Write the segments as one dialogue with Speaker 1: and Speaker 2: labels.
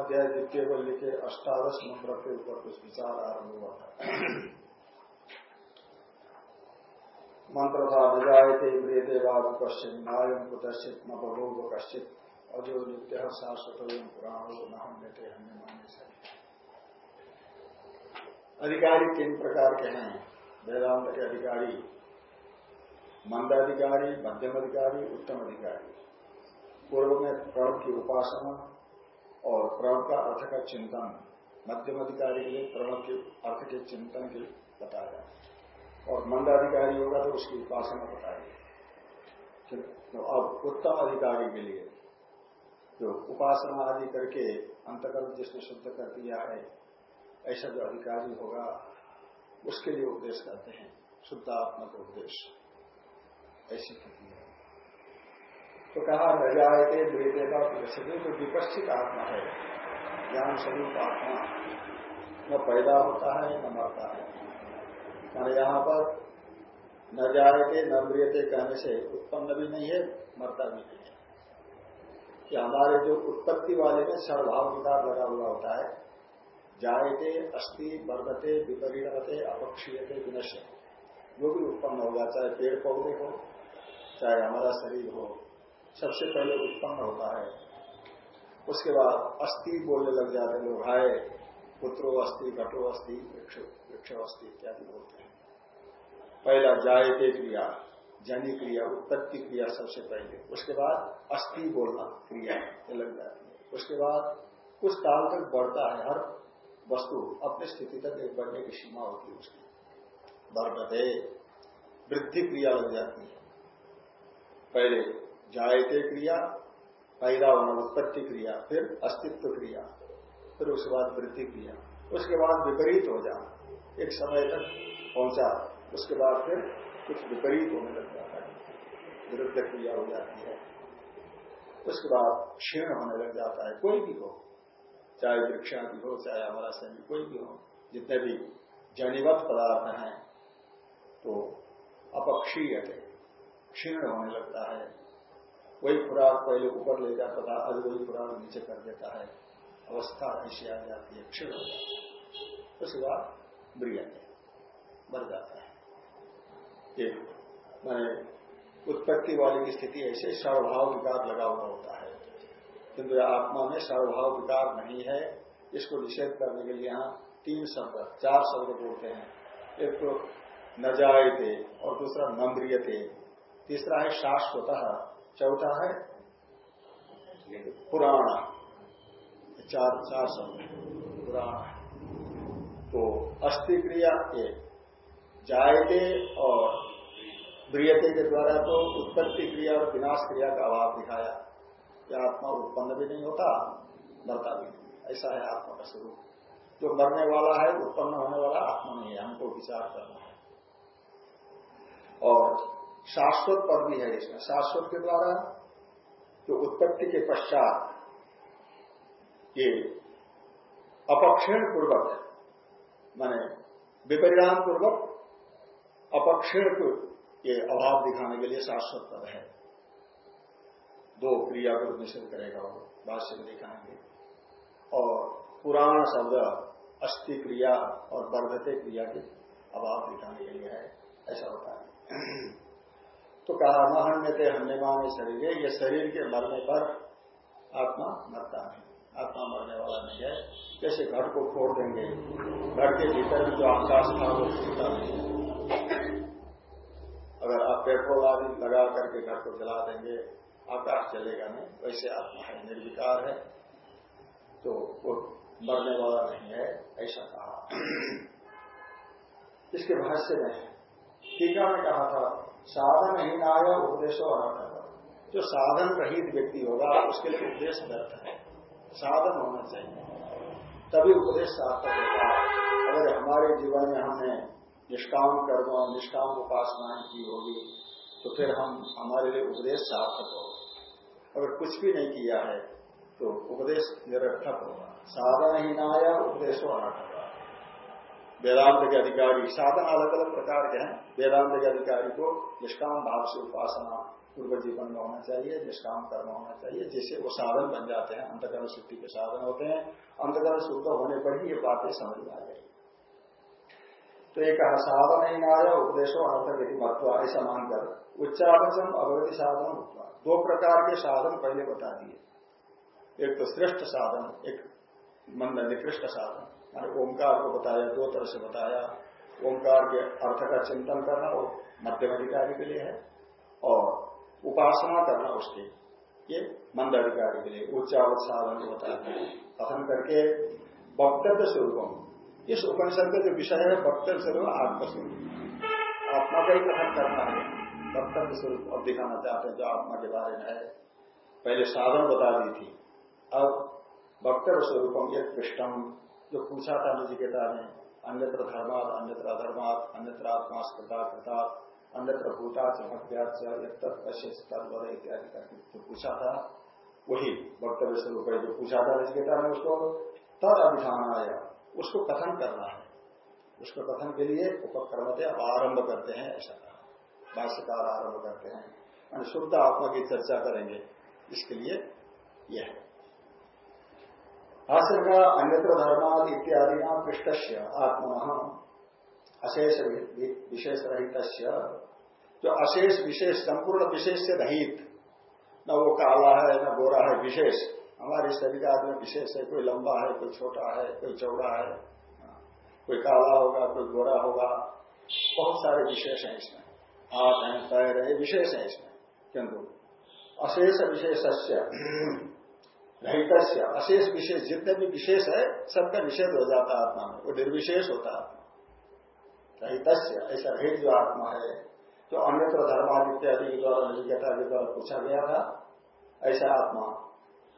Speaker 1: अध्याय द्वितीय को लिखे अष्टादश मंत्र के ऊपर कुछ विचार आरंभ हुआ था। मंत्र था विजायते म्रियते बाबू कश्चित नायम कुतश्चित, न बभूव कश्चित, अजो नित्य शाश्वत पुराणो, न हम लेते, हमें माने से अधिकारी तीन प्रकार के हैं। वेदांत के अधिकारी मंदाधिकारी मध्यम अधिकारी, उत्तम अधिकारी। पूर्व में प्रणव की उपासना और प्रणव का अर्थ का चिंतन मध्यम अधिकारी के लिए प्रणव के अर्थ के चिंतन के बताया और मंदाधिकारी होगा तो उसकी उपासना बताएगी तो अब उत्तम अधिकारी के लिए जो उपासना आदि करके अंतकर्म जिसने शुद्ध कर दिया है, ऐसा जो अधिकारी होगा, उसके लिए उपदेश करते हैं। शुद्धात्मक उपदेश। ऐसी तो कहा, न जायते मृत्य का प्रसिद्धि जो विपक्षित आत्मा है, ज्ञान स्वरूप आत्मा, न पैदा होता है, न मरता है। माने यहाँ पर न जायते न मृियते कहने से उत्पन्न भी नहीं है, मरता भी नहीं है। कि हमारे जो उत्पत्ति वाले में सर्वभाव विकार लगा हुआ होता है जायते अस्थि वर्धते विपरीणते अपक्षीयते, विनश्य जो भी उत्पन्न होगा चाहे पेड़ पौधे हो, चाहे हमारा शरीर हो सबसे पहले उत्पन्न होता है। उसके बाद अस्थि बोलने लग जाते हैं लोग, हाय, पुत्रो अस्थि, घटो अस्थि, वृक्ष अस्थि इत्यादि बोलते हैं। पहला जायते क्रिया, जनी क्रिया, उत्पत्ति क्रिया सबसे पहले। उसके बाद अस्थि बोलना क्रिया लग जाती है। उसके बाद कुछ काल तक बढ़ता है हर वस्तु, अपनी स्थिति तक एक बढ़ने की सीमा होती है उसकी। बढ़ते वृद्धि क्रिया लग जाती है। पहले जायते क्रिया, पैदा होना, उत्पत्ति क्रिया, फिर अस्तित्व क्रिया, फिर उसके बाद वृद्धि क्रिया। उसके बाद विपरीत हो जाना, एक समय तक पहुँचा, उसके बाद फिर कुछ विपरीत होने लग जाता है। विरुद्ध क्रिया हो जाती है। उसके बाद क्षीण होने लग जाता है, कोई भी हो, चाहे वृक्षा भी हो, चाहे हमारा शरीर, कोई भी हो, जितने भी जनिवत पदार्थ हैं तो अपक्षीय क्षीण होने लगता है। वही खुराक पहले ऊपर ले जाता था अभी वही खुराक नीचे कर देता है। अवस्था ऐसी आ जाती है, क्षीण हो जाती है। उसके बाद ब्रिय मर जाता है। मैंने उत्पत्ति वाली की स्थिति ऐसे सर्वभाव विकार लगा हुआ होता है। किंतु आत्मा में सर्वभाव विकार नहीं है। इसको निषेध करने के लिए यहाँ तीन शब्द, चार शब्द बोलते हैं। एक तो न और दूसरा नम्रिय थे तीसरा है शाश्वत। चौथा है? पुराण। चार चार शब्द। पुराण। तो अस्थि क्रिया एक जायते और ब्रियते के द्वारा तो उत्पत्ति क्रिया और विनाश क्रिया का अभाव दिखाया। कि आत्मा उत्पन्न भी नहीं होता, मरता भी नहीं। ऐसा है आत्मा का स्वरूप। जो मरने वाला है, उत्पन्न होने वाला आत्मा नहीं है। हमको विचार करना शाश्वत पद भी है इसमें। शाश्वत के द्वारा जो उत्पत्ति के पश्चात ये अपक्षीण पूर्वक माने विपरिणाम पूर्वक अपक्षीण को ये अभाव दिखाने के लिए शाश्वत पद है। दो क्रिया को निषेध करेगा वो, भाष्य में दिखाएँगे। और पुराण शब्द अस्थि क्रिया और वर्धते क्रिया के अभाव दिखाने के लिए है, ऐसा होता है तो कहा न हन्यते हन्य माने शरीर ये शरीर के मरने पर आत्मा मरता नहीं आत्मा मरने वाला नहीं है। जैसे घर को फोड़ देंगे, घर के भीतर जो आकाश था, वो छूटता नहीं है। अगर आप पेट्रोल आदि लगा करके घर को जला देंगे, आकाश चलेगा नहीं। वैसे आत्मा है, निर्विकार है। तो वो मरने वाला नहीं है, ऐसा कहा। इसके भाष्य में टीका में कहा था साधन ही नाय उपदेशो अनर्थ जो साधन रहित व्यक्ति होगा, उसके लिए उपदेश व्यर्थ है। साधन होना चाहिए। तभी उपदेश सार्थक होगा अगर हमारे जीवन में हमने निष्काम कर्म निष्काम उपासनाएँ की होगी तो फिर हम हमारे लिए उपदेश सार्थक होगा। अगर कुछ भी नहीं किया है तो उपदेश निरर्थक होगा। साधन ही नाया उपदेश अनर्थक वेदांत के अधिकारी साधन अलग अलग प्रकार के हैं। वेदांत के अधिकारी को निष्काम भाव से उपासना पूर्व जीवन में होना चाहिए, निष्काम कर्म होना चाहिए, जिससे वो साधन बन जाते हैं अंतकर्म शुद्धि के साधन होते हैं। अंतकर्म शुद्ध होने पर ही ये बातें समझ में आ गई तो एक कहा, साधन ही आया उपदेशो अनर्थक यदि महत्व ऐसा मानकर उच्चावचन अवगति साधन दो प्रकार के साधन पहले बता दिए। एक तो श्रेष्ठ साधन, एक मंद निकृष्ट साधन। ओंकार को बताया, दो तरह से बताया। ओंकार के अर्थ का चिंतन करना वो मध्यम अधिकारी के लिए है और उपासना करना उसके, ये मंद अधिकारी के लिए उच्चावत साधन को बताया। कथन करके वक्तव्य स्वरूप इस उपनिषद का जो विषय है, वक्तव्य स्वरूप, आत्मस्वरूप। आत्मा का ही कथन करना है। वक्तव्य स्वरूप अब दिखाना चाहते हैं जो आत्मा के बारे में है। पहले साधन बता दी थी। अब वक्तव्य स्वरूपम, एक पृष्ठम। जो पूछा था नचिकेता ने, अन्यत्र धर्मात, अन्यत्र अधर्मात, अन्यत्र आत्मा कृता कृता अन्यत्र भूता चमत्याच इत्यादि करके जो पूछा था, वही वक्तव्य स्वरूप है जो पूछा था नचिकेता ने उसको, तद अभिधान आया उसको कथन करना है। उसको कथन के लिए उपक्रमते अब आरंभ करते हैं, ऐसा कहा। भाष्यकार आरंभ करते हैं। शुद्ध आत्मा की चर्चा करेंगे। इसके लिए यह है। भाष्य का अन्यत्र धर्माद इत्यादि नाम पृष्ठ आत्मा अशेष विशेष रहित जो अशेष विशेष, संपूर्ण विशेष से रहित। न वो काला है, न गोरा है, विशेष। हमारे शरीर आदमी विशेष है, कोई लंबा है, कोई छोटा है, कोई चौड़ा है। कोई काला होगा, कोई गोरा होगा। बहुत सारे विशेष हैं इसमें। हाथ हैं, पैर है विशेष है इसमें। किंतु अशेष विशेष रहित अशेष विशेष, जितने भी विशेष है, सबका निषेध हो जाता है आत्मा में। वो निर्विशेष होता है रहित ऐसा रहित जो आत्मा है, जो अन्यत्र धर्मादि इत्यादि द्वारा नजिकता के द्वारा पूछा गया था, ऐसा आत्मा।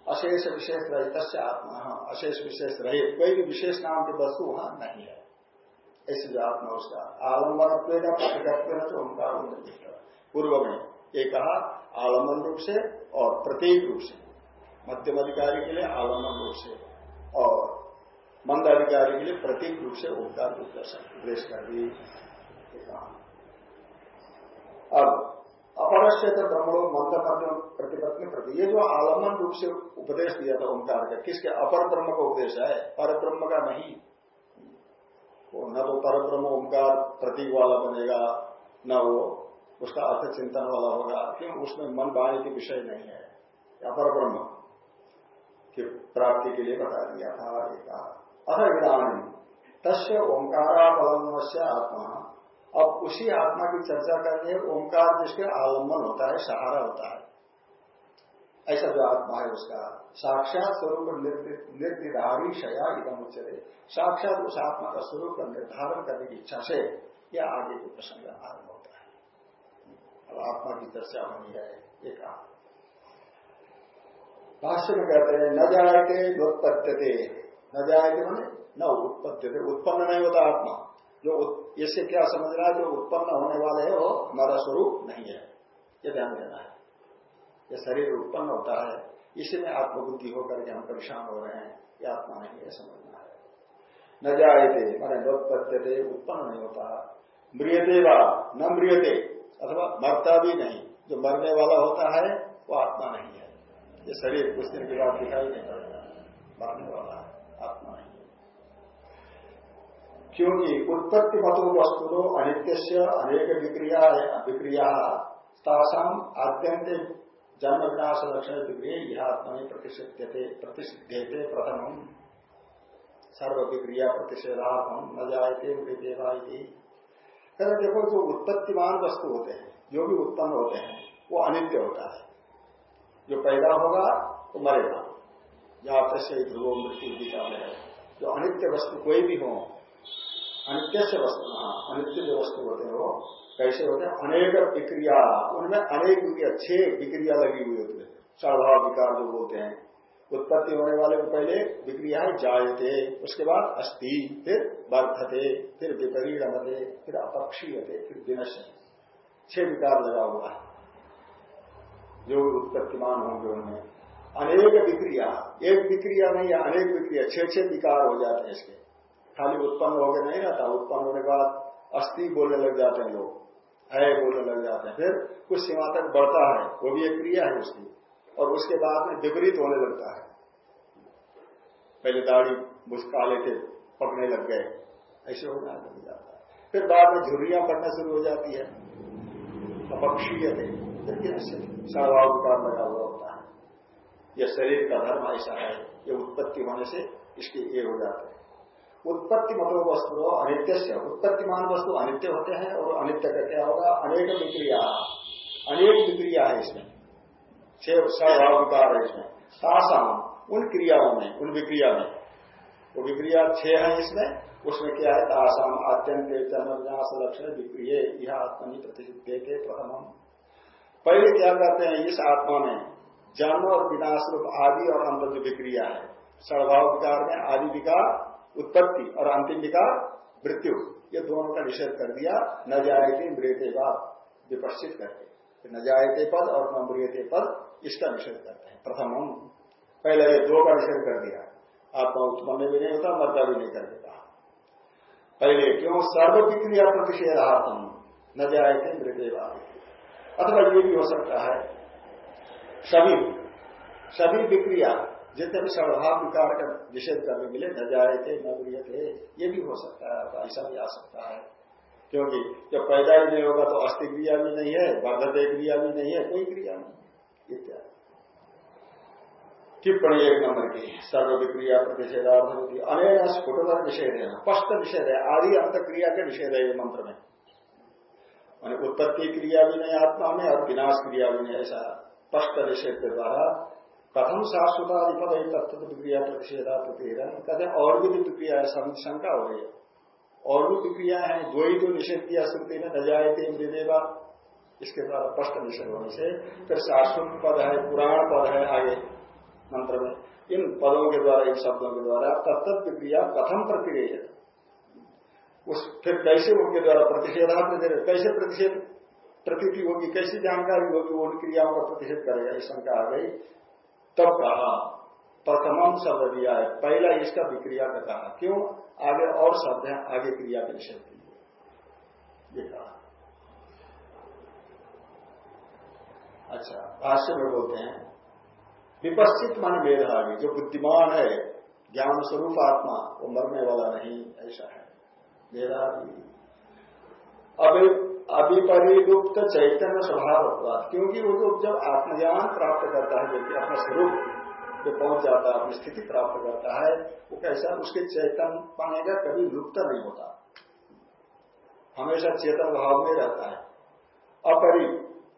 Speaker 1: अशेष विशेष रहित आत्मा हाँ अशेष विशेष रहित। कोई भी विशेष नाम की वस्तु वहाँ नहीं है। ऐसे जो आत्मा उसका। आलंबन तो उनका पूर्व में एक कहा, आलंबन रूप से और प्रतीक रूप से। मध्यम अधिकारी के लिए आलंबन रूप से और मंद अधिकारी के लिए प्रतीक रूप से ओंकार रूप उपदेश कर दी अब अपरस्य तो ब्रह्मणो मंद मध्यम प्रतिपत्ति प्रति ये जो आलंबन रूप से उपदेश दिया था ओंकार का, किसके? अपर ब्रह्म का उपदेश है। पर ब्रह्म का नहीं। वो न तो पर ब्रह्म ओंकार प्रतीक वाला बनेगा, न वो उसका अर्थ चिंतन वाला होगा, क्यों? उसमें मन वाणी के विषय नहीं है। अपर ब्रह्म की प्राप्ति के लिए बता दिया था एक अथ इधानी तस्य ओंकारावलंबन से आत्मा। अब उसी आत्मा की चर्चा करनी है ओंकार जिसके आलंबन होता है, सहारा होता है। ऐसा जो आत्मा है उसका। साक्षात स्वरूप निर्निधारी शया इदम उच्चते साक्षात उस आत्मा का स्वरूप का निर्धारण करने की इच्छा से यह आगे के प्रसंग आरंभ होता है। अब आत्मा की चर्चा होनी है एक आत्मा भाष्य में कहते हैं, न जायते नोत्पत्त्यते न जायते मैंने न उत्पत्त्यते उत्पन्न नहीं होता आत्मा। जो इससे क्या समझना है, जो उत्पन्न होने वाले है, वो हमारा स्वरूप नहीं है। ये ध्यान देना है। ये शरीर उत्पन्न होता है, इसी में आत्मबुद्धि होकर के हम परेशान हो रहे हैं, ये आत्मा नहीं है समझना है। न जायते, मैंने नोत्पत्त्यते उत्पन्न नहीं होता। मृियते वा, न मृियते अथवा मरता भी नहीं। जो मरने वाला होता है, वो आत्मा नहीं है। ये शरीर कुछ दिन के बाद दिखाई नहीं पड़ेगा मरने वाला है आत्मा नहीं। क्योंकि उत्पत्ति मतो वस्तु अनित्य से अनेक विक्रिया विक्रिया तासाम आद्यंत जन्म विनाश लक्षण विक्रिय, यह आत्मा में प्रतिषिध्यते प्रतिषिध्यते प्रथम सर्व विक्रिया प्रतिषेधात्म न जायते मृदेवा कहते देखो, जो उत्पत्तिमान वस्तु होते हैं, जो भी उत्पन्न होते हैं, वो अनित्य होता है। जो पैदा होगा तो मरेगा। जात से ध्रुव मृत्यु गीता में है, जो अनित्य वस्तु कोई भी हो, अनित्य से वस्तु हाँ अनित्य जो वस्तु होते हैं वो, कैसे होते हैं? अनेक विक्रिया, उनमें अनेक छह विक्रिया लगी हुई होती है। स्वभाव विकार जो होते हैं, उत्पत्ति होने वाले को पहले विक्रिया जायते, उसके बाद अस्थि, फिर वर्धते, फिर विपरीणमते, फिर अपक्षीयते, फिर विनश छह विकार लगा हुआ है। जो उत्पत्तिमान होंगे उनमें। अनेक विक्रिया, एक विक्रिया नहीं है अनेक विक्रिया, छह छह विकार हो जाते हैं इसके। खाली उत्पन्न होकर नहीं रहता उत्पन्न होने के बाद अस्थि बोलने लग जाते हैं लोग है बोलने लग जाते हैं। फिर कुछ सीमा तक बढ़ता है, वो भी एक क्रिया है उसकी, और उसके बाद में विपरीत होने लगता है। पहले दाढ़ी मुस्काले के पकने लग गए, ऐसे होना लग जाता है। फिर बाद में झुर्रियाँ पड़ना शुरू हो जाती है। अपक्षीय थे। सर्वाव विकार लगा हुआ होता है यह शरीर का धर्म ऐसा है ये उत्पत्ति होने से इसके ये हो जाते हैं। उत्पत्ति मतलब वस्तु अनित्य से। उत्पत्तिमान वस्तु अनित्य होते हैं और अनित्य का क्या होगा? अनेक विक्रिया। अनेक विक्रिया है इसमें। स्वभाव विकार है इसमें। सासाम, उन क्रियाओं में, उन विक्रिया में। वो विक्रिया छह है इसमें। उसमें क्या है? तासाम आत्यंत जन्मविनाश लक्षण, विक्रिय यह आत्मनि प्रतिष्ठित के प्रथम पहले क्या करते हैं, इस आत्मा में जन्म और विनाश रूप आदि और अंत जो विक्रिया है। स्वभाव विकार में आदि विकार उत्पत्ति और अंतिम विकार मृत्यु। ये दोनों का निषेध कर दिया। न जायते मृत्य बात विपक्षित करके। न जायते पद और न मृत्य पद, इसका निषेध करते हैं। प्रथम हम पहले ये दो का निषेध कर दिया। आत्मा उत्पन्न भी नहीं होता, मरता भी नहीं कर देता। पहले क्यों? सर्व विक्रिया प्रतिषेधात्म न जाए थे मृत्यु अथवा ये भी हो सकता है, सभी सभी विक्रिया, जितने भी स्वभाव विकार का निषेध करने लिए न जाए थे, न प्रिय थे, ये भी हो सकता है तो ऐसा भी आ सकता है। क्योंकि जब पैदा ही नहीं होगा तो अस्थि क्रिया भी नहीं है बाधते क्रिया भी नहीं है, कोई क्रिया नहीं, इत्यादि। टिप्पणी एक नंबर की, सर्व विक्रिया प्रतिषेधार्थ होती अनेक स्फुटतर निषेध है स्पष्ट निषेध है आदि अंत क्रिया के निषेध है ये मंत्र में। उत्पत्ति क्रिया भी नहीं, आत्मा में, और विनाश क्रिया भी नहीं, ऐसा स्पष्ट निषेध के द्वारा प्रथम शाश्वताधिपद तत्व विक्रिया प्रतिषेधा प्रतिहरण हैं, और भी विक्रिया है शंका हो है। और भी विक्रिया है, दो ही तो निषेध किया श्रुति में न जाए थे मृदेवा इसके द्वारा स्पष्ट निषेध होने से फिर शाश्वत पद है, पुराण पद है आगे मंत्र में। इन पदों के द्वारा, इन शब्दों के द्वारा तत्त विक्रिया कथम प्रतिक्रिया उस फिर कैसे उनके द्वारा प्रतिषेधात्म दे कैसे प्रतिषेध प्रतीति होगी, कैसी जानकारी होगी, वो उन क्रियाओं का प्रतिषेध करेगा इस शंका आ गई। तब कहा, प्रथम शब्द दिया है पहला इसका विक्रिया का कहा क्यों? आगे और शब्द है, आगे क्रिया के निषेध के लिए। ये कहा। अच्छा भाष्य में बोलते हैं, विपश्चित मान मेधावी, जो बुद्धिमान है ज्ञान स्वरूप आत्मा, वो मरने वाला नहीं, ऐसा है। मेधावी अभी अभिपरिलुप्त चैतन्य स्वभाव क्योंकि वो जो जब आत्मज्ञान प्राप्त करता है, व्यक्ति अपना स्वरूप जो पहुँच जाता है, अपनी स्थिति प्राप्त करता है, वो कैसा उसके चैतन का कभी लुप्त नहीं होता। हमेशा चेतन भाव में रहता है। अपरि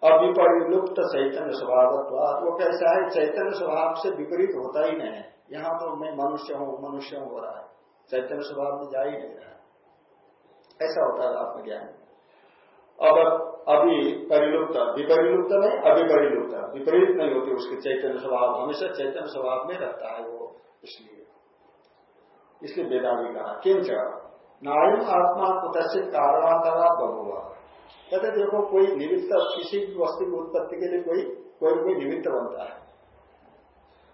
Speaker 1: अविपरिलुप्त चैतन्य स्वभाव वो कैसा है, चैतन्य स्वभाव से विपरीत होता ही नहीं है। यहाँ तो मैं मनुष्य हूँ, मनुष्य हो रहा है। चैतन्य स्वभाव में जा ही नहीं रहा ऐसा होता है आत्मज्ञान। अब, अभी परिलुप्त, विपरिलुप्त नहीं अभिपरिलुप्त विपरीत नहीं होती उसके चैतन्य स्वभाव। हमेशा चैतन्य स्वभाव में रहता है वो, इसलिए। इसलिए वेदांति कहा, किंच, नायम आत्मा कुतश्चित कारणांतरा बहुआ कहते देखो, कोई निमित्त, किसी भी वस्तु की उत्पत्ति के लिए कोई कोई कोई निमित्त बनता है।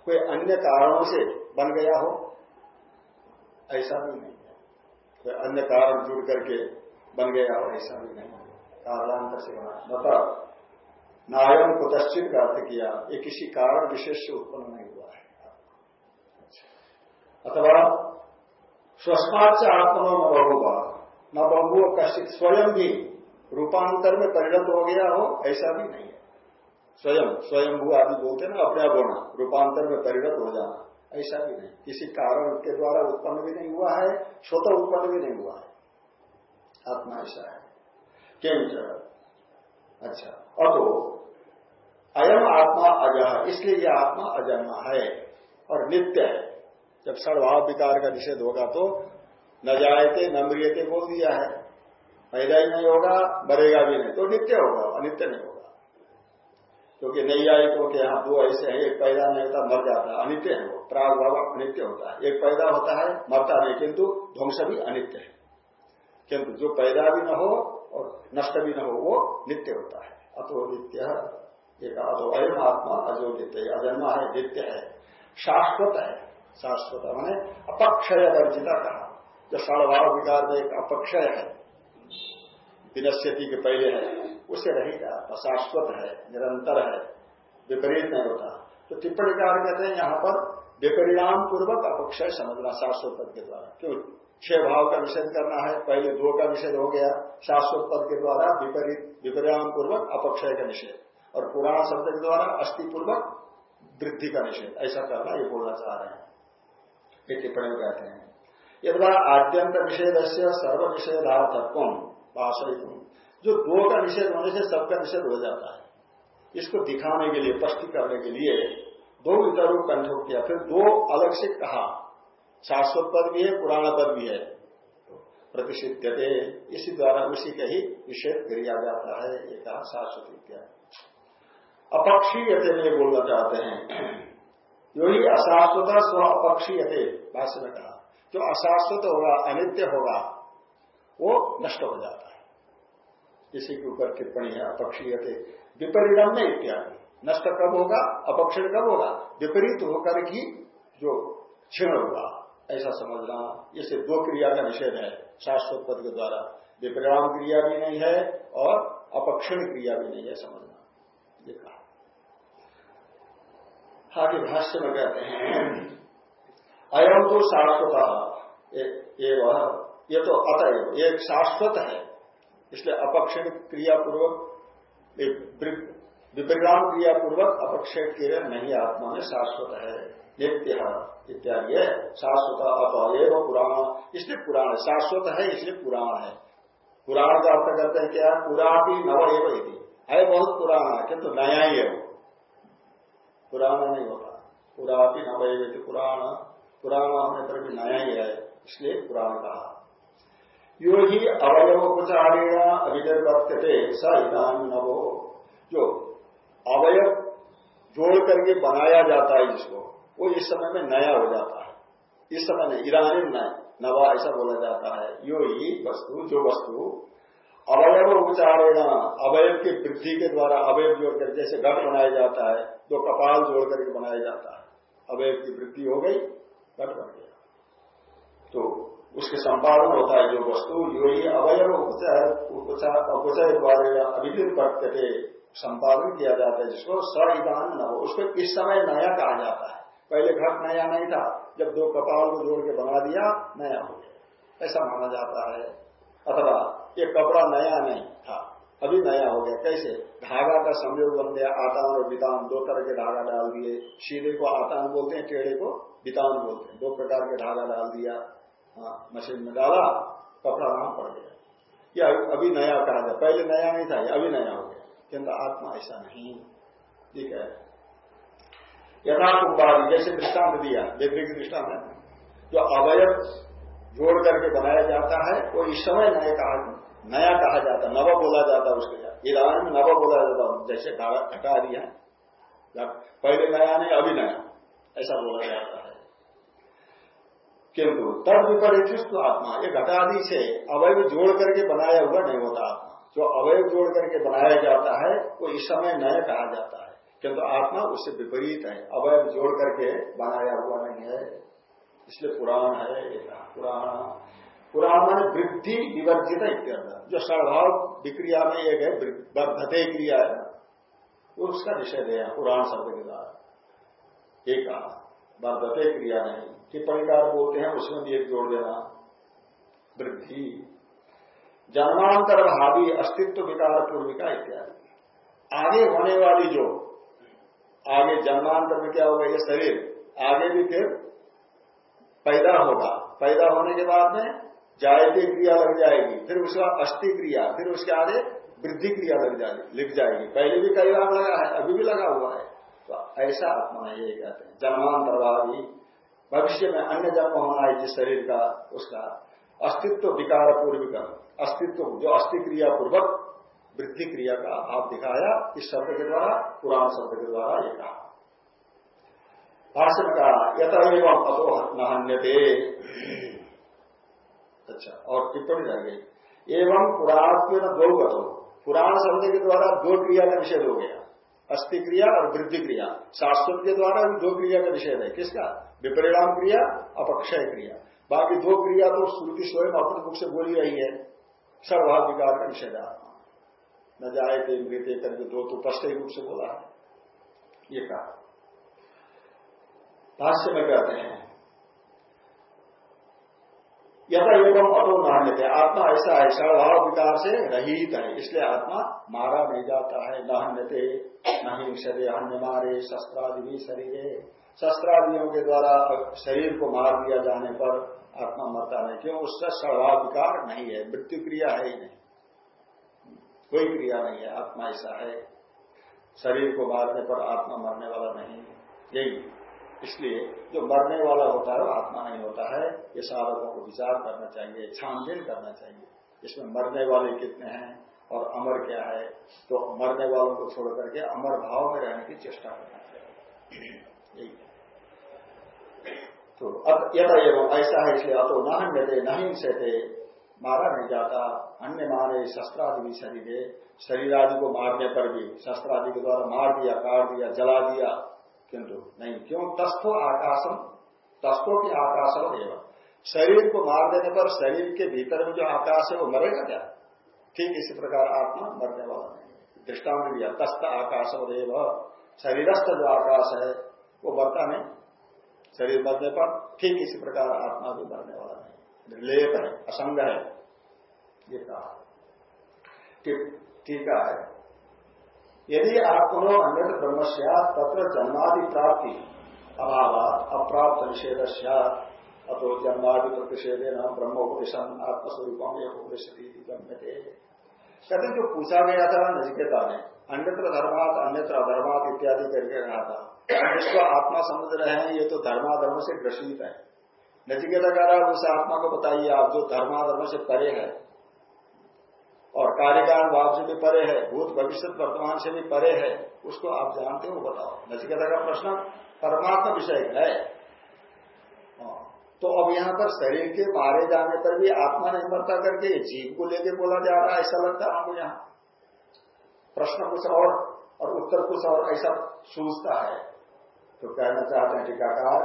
Speaker 1: कोई अन्य कारणों से बन गया हो, ऐसा भी नहीं। कोई अन्य कारण जुड़ करके बन गया हो ऐसा भी नहीं कारणांतर से बना। मतलब नायम कुतश्चित का अर्थ किया। ये किसी कारण विशेष से उत्पन्न नहीं हुआ है। अथवा स्वस्माच आत्मा न बहुबा न बहु कश्चित स्वयं भी रूपांतर में परिणत हो गया हो, ऐसा भी नहीं है। स्वयं स्वयं भू आदि बोलते ना, अपने आप होना, रूपांतर में परिणत हो जाना। ऐसा भी नहीं। किसी कारण के द्वारा उत्पन्न भी नहीं हुआ है, स्वतः उत्पन्न भी नहीं हुआ है। आत्मा ऐसा है। किंच। अच्छा अतो, अयम आत्मा अजह, इसलिए यह आत्मा अजन्मा है और नित्य है। जब सड़भाव विकार का निषेध होगा तो न जायते, न मृियते बोल दिया है। पैदा ही नहीं होगा, मरेगा भी नहीं तो नित्य होगा, अनित्य नहीं होगा। क्योंकि नैयायिकों के यहाँ दो ऐसे हैं, एक पैदा नहीं होता, मर जाता है, अनित्य है वो। प्रागभाव अनित्य होता है। एक पैदा होता है, मरता नहीं, किंतु ध्वंस भी अनित्य है। किंतु जो पैदा भी न हो और नष्ट भी न हो, वो नित्य होता है। अतो नित्य एक अतो अयम आत्मा अजो नित्य अजन्मा है, नित्य है। शाश्वत है। शाश्वत मैंने अपक्षय वर्जिता कहा जो सड़भाव विकार में एक अपक्षय है। विनश्यति के पहले है। उसे रहेगा शाश्वत है, निरंतर है, विपरीत नहीं होता। तो टिप्पणीकार कहते हैं, यहाँ पर विपरिणाम पूर्वक अपक्षय समझना, शाश्वत पद के द्वारा। क्यों? छह भाव का निषेध करना है, पहले दो का निषेध हो गया, शाश्वत पद के द्वारा विपरीत विपरिणाम पूर्वक अपक्षय का निषेध। और पुराण शब्द के द्वारा अस्थि पूर्वक वृद्धि का निषेध। ऐसा करना, ये बोलना चाह रहे हैं। ये टिप्पणी कहते हैं। यदा आद्यंत निषेध से सर्व निषेधार्थत्व भाषण जो दो का निषेध होने से सबका निषेध हो जाता है। इसको दिखाने के लिए, स्पष्ट करने के लिए दो इतर कंठों किया। फिर दो अलग से कहा। शाश्वत पद भी है, पुराण पद भी है। प्रतिषिध्य इसी द्वारा उसी का ही निषेध किया जाता है। ये कहा, शाश्वत इत्यादि। अपक्षीयते में बोलना चाहते हैं। जो ही अशाश्वत स्व अपक्षीयते, भाष्य में कहा। जो अशाश्वत होगा, अनित्य होगा, वो नष्ट हो जाता है। इसी के ऊपर टिप्पणी है अपक्षीय थे विपरीतम में इत्यादि नष्ट कब होगा? अपक्षण कब होगा? विपरीत होकर ही जो क्षीण होगा। ऐसा समझना, इसे दो क्रिया का निषेध है। शाश्वत पद के द्वारा विपरिणाम क्रिया भी नहीं है और अपक्षण क्रिया भी नहीं है, समझना। ये कहा। आगे भाष्य में कहते हैं अयम तो शाश्वत ये तो अतएव, एक शाश्वत है। इसलिए अपक्षण क्रियापूर्वक विपरिणाम क्रियापूर्वक अपक्षण क्रिया नहीं, आत्मा में शाश्वत है। नित्य इत्यादि है। शाश्वत अतएव पुराण। इसलिए पुराण शाश्वत है, इसलिए पुराण है। पुराण का अर्थ करते हैं क्या? पुरापी नव एवं है बहुत पुराना किंतु नया ही है वो। पुराना नहीं होता पुरापी नव एवं पुराण। पुराना होने पर भी नया ही है, इसलिए पुराण कहा। यो ही अवयव उपचारेण अभिनिर्वर्त्यते स इधान नवो जो अवयव जोड़ करके बनाया जाता है जिसको, वो इस समय में नया हो जाता है। इस समय में ईरानी नवा ऐसा बोला जाता है। यो ही वस्तु, जो वस्तु अवयव उपचारेण अवयव की वृद्धि के द्वारा अवयव जोड़ जोड़कर जैसे घट बनाया जाता है जो कपाल जोड़ करके बनाया जाता है। अवयव की वृद्धि हो गई घट बन गया। तो उसके संपादन होता है जो वस्तु, जो ही अवयव उपचय द्वारा अभिजित करते संपादन किया जाता है, जिसको सईदान न हो। उसको इस समय नया कहा जाता है। पहले घट नया नहीं था, जब दो कपाल को जोड़ के बना दिया, नया हो गया। ऐसा माना जाता है। अथवा, ये कपड़ा नया नहीं था, अभी नया हो गया। कैसे? धागा का संयोग बन गया आतान और बितान दो तरह के धागा डाल दिए। सीधे को आतान बोलते हैं, टेढ़े को बितान बोलते हैं। दो प्रकार के धागा डाल दिया। हाँ मशीन में डाला, कपड़ा वहाँ पड़ गया। या अभी नया कहा जाए पहले नया नहीं था अभी नया हो गया। किंतु आत्मा ऐसा नहीं। ठीक है? यथा कुंभारी जैसे दृष्टांत दिया की दृष्टांत है। जो अवयव जोड़ करके बनाया जाता है वो इस समय नया कहा नया कहा जाता, नव बोला जाता उसके ईरान में नव बोला जाता। जैसे घटा दिया पहले नया नहीं, अभी नया। ऐसा बोला जाता किंतु तब विपरीत आत्मा। ये घटादि से अवयव जोड़ करके बनाया हुआ नहीं होता आत्मा। जो अवयव जोड़ करके बनाया जाता है, वो इस समय नया कहा जाता है। किंतु आत्मा उससे विपरीत है। अवयव जोड़ करके बनाया हुआ नहीं है। इसलिए पुराण है पुराण। पुराण मान वृद्धि विवर्जित इत्यर्थ। जो स्वभाव विक्रिया में एक है वर्धते क्रिया है उसका निषेध है, पुराण शब्द के द्वारा। एक वर्धते क्रिया नहीं। टिप्पणीकार बोलते हैं, उसमें भी एक जोड़ देना। वृद्धि, जन्मांतर भावी, अस्तित्व विकार पूर्विका इत्यादि। आगे होने वाली जो, आगे जन्मांतर में क्या होगा, ये शरीर, आगे भी फिर पैदा होगा। पैदा होने के बाद में जायती क्रिया लग जाएगी, फिर उसका अस्थि क्रिया, फिर उसके आगे वृद्धि क्रिया लग जाएगी, लिख जाएगी। पहले भी कई बार लगा है, अभी भी लगा हुआ है। तो ऐसा आत्मा ये कहते हैं। जन्मांतरभावी भविष्य में अन्य जन्म होना है जिस शरीर का उसका अस्तित्व विकार पूर्विक अस्तित्व, जो अस्थि क्रिया पूर्वक वृद्धि क्रिया का अभाव दिखाया, इस शब्द के द्वारा, पुराण शब्द के द्वारा ये कहा। भाषण का यथ एवं अतो नहन्यते अच्छा और टिप्पणी रह गई। एवं पुराण दो गतो। पुराण शब्द के द्वारा दो क्रिया का निषेध हो गया। अस्थि क्रिया और वृद्धि क्रिया। शाश्वत के द्वारा भी दो क्रिया का निषेध है। किसका? विपरिणाम क्रिया, अपक्षय क्रिया। बाकी दो क्रिया तो श्रुति स्वयं अपने मुख से बोली रही है। सर्वभाव विकार का निषेध आत्मा। न जाए थे मृत करके दो तो स्पष्ट रूप से बोला है। ये कहा। भाष्य में कहते हैं, यथा एवं अतो नान्य आत्मा ऐसा है स्वभाव विकार से रहित है। इसलिए आत्मा मारा नहीं जाता है। नहन्यते नहीं शरीर अन्य मारे शस्त्रादि भी शरीर। शस्त्रादियों के द्वारा शरीर को मार दिया जाने पर आत्मा मरता नहीं। क्यों? उसका स्वभाव विकार नहीं है मृत्यु क्रिया है ही नहीं। कोई क्रिया नहीं है, आत्मा ऐसा है। शरीर को मारने पर आत्मा मरने वाला नहीं यही। इसलिए जो मरने वाला होता है, वो आत्मा नहीं होता है। ये साधकों को विचार करना चाहिए, छानबीन करना चाहिए। इसमें मरने वाले कितने हैं और अमर क्या है? तो मरने वालों को छोड़ करके अमर भाव में रहने की चेष्टा करना चाहिए। यही। तो अब यदा एवं ऐसा है, इसलिए अतो न हन्यते नहीं से थे मारा नहीं जाता। अन्य मारे शस्त्रादि भी शरीर शरीर आदि को मारने पर भी, शस्त्रादि के द्वारा मार दिया, काट दिया, जला दिया, किंतु नहीं, क्यों? तस्थो आकाशम, तस्थो की आकाशम एवं। शरीर को मार देने पर शरीर के भीतर में जो आकाश है, वो मरेगा क्या? ठीक इसी प्रकार आत्मा मरने वाला नहीं दृष्टांत दिया तस्त आकाश एव। शरीरस्थ जो आकाश है, वो मरता नहीं। शरीर मरने पर ठीक इसी प्रकार आत्मा भी मरने वाला नहीं निर्लेप है, असंग है। ये कहा। ठीक है। यदि आत्मनो अन्य ब्रह्म तत्र जन्मादि प्राप्ति अभाव अप्राप्त निषेध सत अतो जन्मादि प्रतिषेध न ब्रह्मोपदेशन आत्मस्वरूपम उपदेशती गम्यते। कहते जो पूछा गया था नचिकेता ने अन्यत्र धर्मात, अन्यत्र अधर्मात इत्यादि करके कहा था। जिसको आत्मा समझ रहे हैं ये तो धर्माधर्म से ग्रसित है। नचिकेता कह रहा है उस आत्मा को बताइए आप जो धर्माधर्म से परे है। और कार्यकाल भाव से भी परे है भूत भविष्य वर्तमान से भी परे है उसको आप जानते हो बताओ। नचिकेता का प्रश्न परमात्मा विषय है। हाँ, तो अब यहाँ पर शरीर के मारे जाने पर भी आत्मा नहीं मरता करके जीव को लेके बोला जा रहा है ऐसा लगता है हमको यहाँ। प्रश्न कुछ और और उत्तर कुछ और ऐसा सूझता है। तो कहना चाहते हैं टीकाकार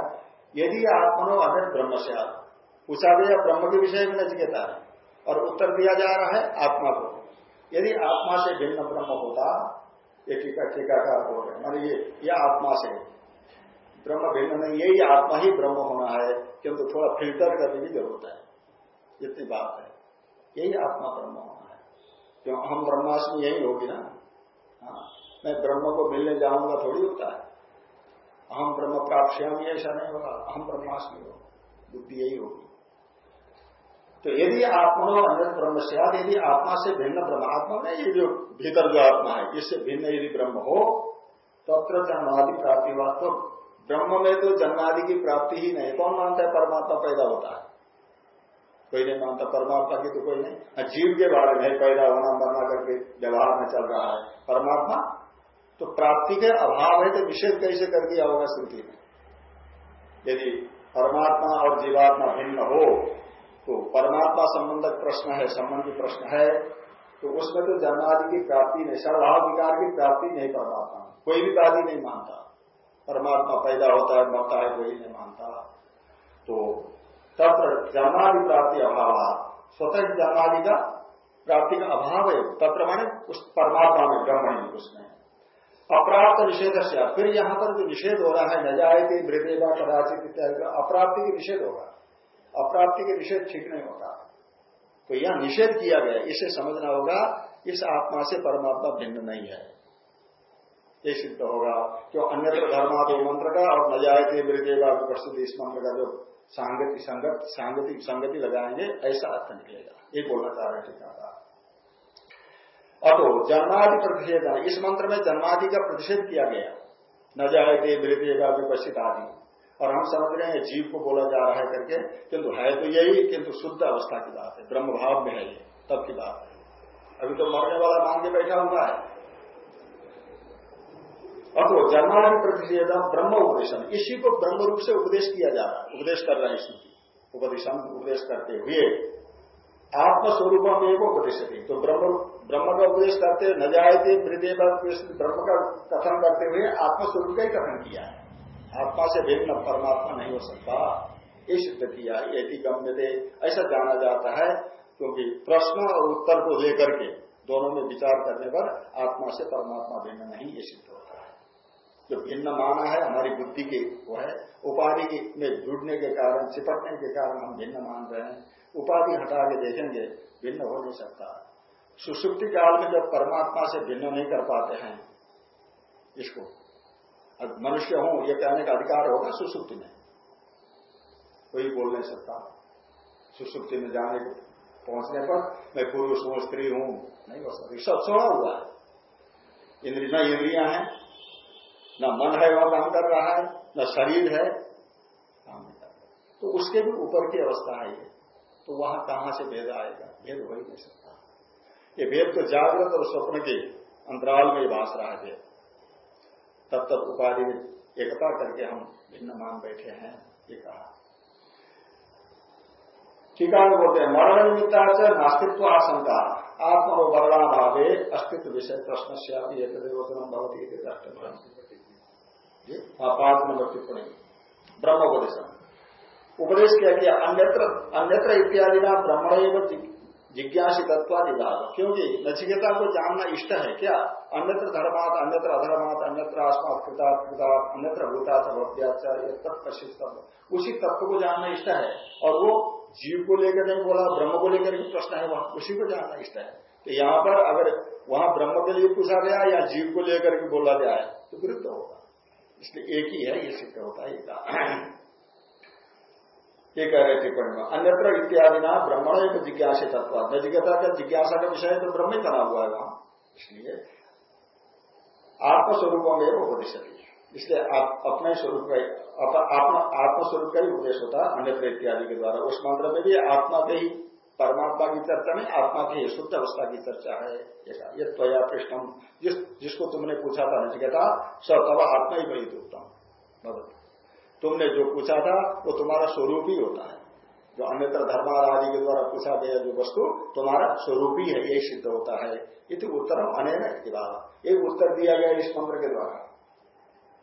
Speaker 1: यदि आत्मनो अमित ब्रह्म से आप पूछा गया ब्रह्म के विषय में नचिकेता है, और उत्तर दिया जा रहा है आत्मा को। यदि आत्मा से भिन्न ब्रह्म होता, ये टीका, टीकाकार बोल रहे मान ये ये आत्मा से। ब्रह्म भिन्न नहीं, यही आत्मा ही ब्रह्म होना है, किंतु थोड़ा फ़िल्टर करने की ज़रूरत है। इतनी बात है, यही आत्मा ब्रह्म होना है। क्यों? हम ब्रह्माष्टमी यही होगी ना? हाँ मैं ब्रह्म को मिलने जाऊँगा थोड़ी होता है। हम ब्रह्म प्राप्त ऐसा नहीं होगा हम ब्रह्माष्टमी हो बुद्धि यही होगी। तो यदि आत्मा अन्य ब्रह्म से यदि आत्मा से भिन्न ब्रह्म आत्मा में ये जो भीतर जो आत्मा है, इससे भिन्न यदि ब्रह्म हो, तत्र जन्मादि प्राप्ति हुआ तो ब्रह्म में तो जन्मादि की प्राप्ति ही नहीं। कौन मानता है परमात्मा पैदा होता है? कोई नहीं मानता। परमात्मा की तो कोई नहीं। जीव के बारे में पैदा होना, मरना करके व्यवहार में चल रहा है। परमात्मा तो प्राप्ति के अभाव है तो निषेध कैसे कर दिया होगा श्रुति में? यदि परमात्मा और जीवात्मा भिन्न हो तो परमात्मा संबंधक प्रश्न है, संबंधी प्रश्न है तो उसमें तो जन्मादि की प्राप्ति नहीं, सर्वभाव विकार की प्राप्ति नहीं परमात्मा कोई भी वादी नहीं मानता। परमात्मा पैदा होता है, मरता है, कोई नहीं मानता। तो तत्र जन्मादि प्राप्ति अभाव, स्वतः जन्मादि का प्राप्ति का अभाव है। तत्र माने उस परमात्मा में ब्रह्म उसमें। अप्राप्त निषेध से फिर यहाँ पर जो निषेध हो रहा है न थी मृदेवा, कदाचित इत्यादि का अप्राप्ति की निषेध होगा अप्राप्ति के निषेध ठीक नहीं होता। तो यहाँ निषेध किया गया, इसे समझना होगा, इस आत्मा से परमात्मा भिन्न नहीं है। ये सिद्ध होगा क्यों अन्यत्र धर्मादो मंत्र का और न जाए थे मृदेगा प्रस्तुत इस मंत्र का जो सांगति, संगत, सांगति, संगति लगाएँगे, ऐसा अर्थ निकलेगा। ये बोलना चाह रहे टीका अतो जन्मादि प्रतिषेध। इस मंत्र में जन्मादि का प्रतिषेध किया गया। न जाए मृदेगा विपस्थित आदि। और हम समझ रहे हैं, जीव को बोला जा रहा है करके, किंतु है तो यही, किंतु शुद्ध अवस्था की बात है। ब्रह्म भाव में है ये, तब की बात है। अभी तो मरने वाला मान के बैठा हुआ है। अतो जन्मादि प्रतिषेध, ब्रह्म उपदेशन। इसी को ब्रह्म रूप से उपदेश किया जा रहा है। उपदेश कर रहा है इसी उपदेशन उपदेश करते हुए आत्मस्वरूप में वो उपदेश तो ब्रह्म ब्रह्म का उपदेश करते न जायते हृदय ब्रह्म का कथन करते हुए आत्मस्वरूप का ही कथन किया है। आत्मा से भिन्न परमात्मा नहीं हो सकता। ये सिद्ध किया यदि गम्य थे। ऐसा जाना जाता है, क्योंकि प्रश्न और उत्तर को लेकर के दोनों में विचार करने पर आत्मा से परमात्मा भिन्न नहीं, ये सिद्ध होता है। जो भिन्न माना है, हमारी बुद्धि की, वो है। उपाधि में जुड़ने के कारण चिपटने के कारण हम भिन्न मान रहे हैं। उपाधि हटा के देखेंगे, भिन्न हो नहीं सकता। सुसुप्ति काल में जब परमात्मा से भिन्न नहीं कर पाते हैं, इसको। मनुष्य हूँ, ये कहने का अधिकार होगा सुसुप्ति में। कोई बोल नहीं सकता। सुसुप्ति में जाने, पहुँचने पर मैं पुरुष हूँ, स्त्री हूँ, नहीं हो सकती। सब छोड़ा हुआ है। इंद्रिया, न इंद्रिया है, न मन है वह काम कर रहा है, न शरीर है, काम नहीं कर रहा। तो उसके भी ऊपर की अवस्था है ये। तो वहाँ कहाँ से भेद आएगा? भेद हो ही नहीं सकता। ये भेद तो जागृत और स्वप्न के अंतराल में भाष रहा है। तब तक उपाधि एकता करके हम भिन्न मान बैठे हैं, ये कहा। टीका में बोलते हैं, मरण निमित्ता से नास्तित्व आशंका आत्म भावे, अस्तित्व विषय प्रश्न से आप एक देवतम भवती पाँच नंबर टिप्पणी। ब्रह्मोपदेश। उपदेश क्या किया? अन्यत्र अन्यत्र इत्यादि ना ब्रह्मण जिज्ञासी तत्वादि भाग क्योंकि नचिकेता को जानना इष्ट है क्या? अन्यत्र धर्मात, अन्यत्र अधर्मात, अन्यत्र आसमात अन्यत्र भूतात तत्प्रसिद्ध उसी तत्व को जानना इष्ट है। और वो जीव को लेकर नहीं बोला, ब्रह्म को लेकर भी प्रश्न है, वहाँ उसी को जानना इष्ट है। तो यहाँ पर अगर वहाँ ब्रह्म के लिए पूछा गया या जीव को लेकर के बोला जाए तो विरुद्ध होगा। इसलिए एक ही है, ये सिद्ध होता है ये कह रहे टिप्पणी में अन्यत्र इत्यादि ना ब्रह्मण एक जिज्ञासा तत्व नजिकता का जिज्ञासा का विषय तो ब्रह्म ही बना हुआ है वहाँ। इसलिए आत्मस्वरूपों में उपदेश इसलिए आप अपने स्वरूप का आत्मस्वरूप का ही उपदेश होता है, अन्यत्र इत्यादि के द्वारा। उस मंत्र में भी आत्मा के ही परमात्मा की चर्चा में आत्मा की शुद्ध अवस्था की चर्चा है। ये त्वया पृष्ठम। जिस जिसको तुमने पूछा था नचिकेता स तब आत्मा ही बड़ी उत्तम। तुमने जो पूछा था, वो तुम्हारा स्वरूप ही होता है। जो अन्यत्र धर्मार आदि के द्वारा पूछा गया जो वस्तु, तुम्हारा स्वरूप ही है, ये सिद्ध होता है। इति उत्तरम अनेन एक उत्तर दिया गया इस मंत्र के द्वारा।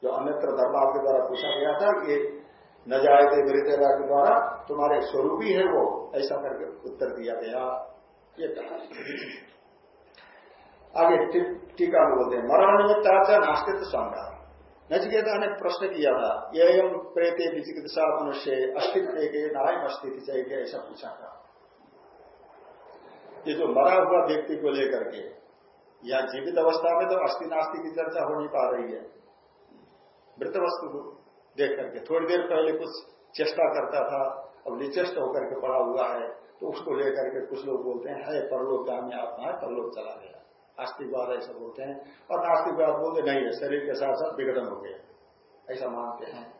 Speaker 1: जो अन्यत्र धर्मार के द्वारा पूछा गया था, ये न जाए थे के द्वारा तुम्हारे स्वरूप ही है वो, ऐसा करके उत्तर दिया गया। ये कहा। आगे टीका बोलते हैं। मरण निमित्ता नास्तित्व शंका नचिकेता ने प्रश्न किया था एम प्रेते विचिकित्सा मनुष्य अस्तित्व के नायम अस्तित्व चाहिए ऐसा पूछा था। ये जो मरा हुआ व्यक्ति को लेकर के, या जीवित अवस्था में तो अस्थि नास्ति की चर्चा हो नहीं पा रही है। मृत वस्तु को देख करके, थोड़ी देर पहले कुछ चेष्टा करता था, अब निचेष्ट होकर के पड़ा हुआ है तो उसको लेकर के कुछ लोग बोलते हैं, है परलोक में आत्मा है, परलोक चला गया। आस्तिकवाद ऐसा बोलते हैं। और नास्तिकवाद बोलते नहीं है शरीर के साथ साथ विघटन हो गया। ऐसा मानते हैं।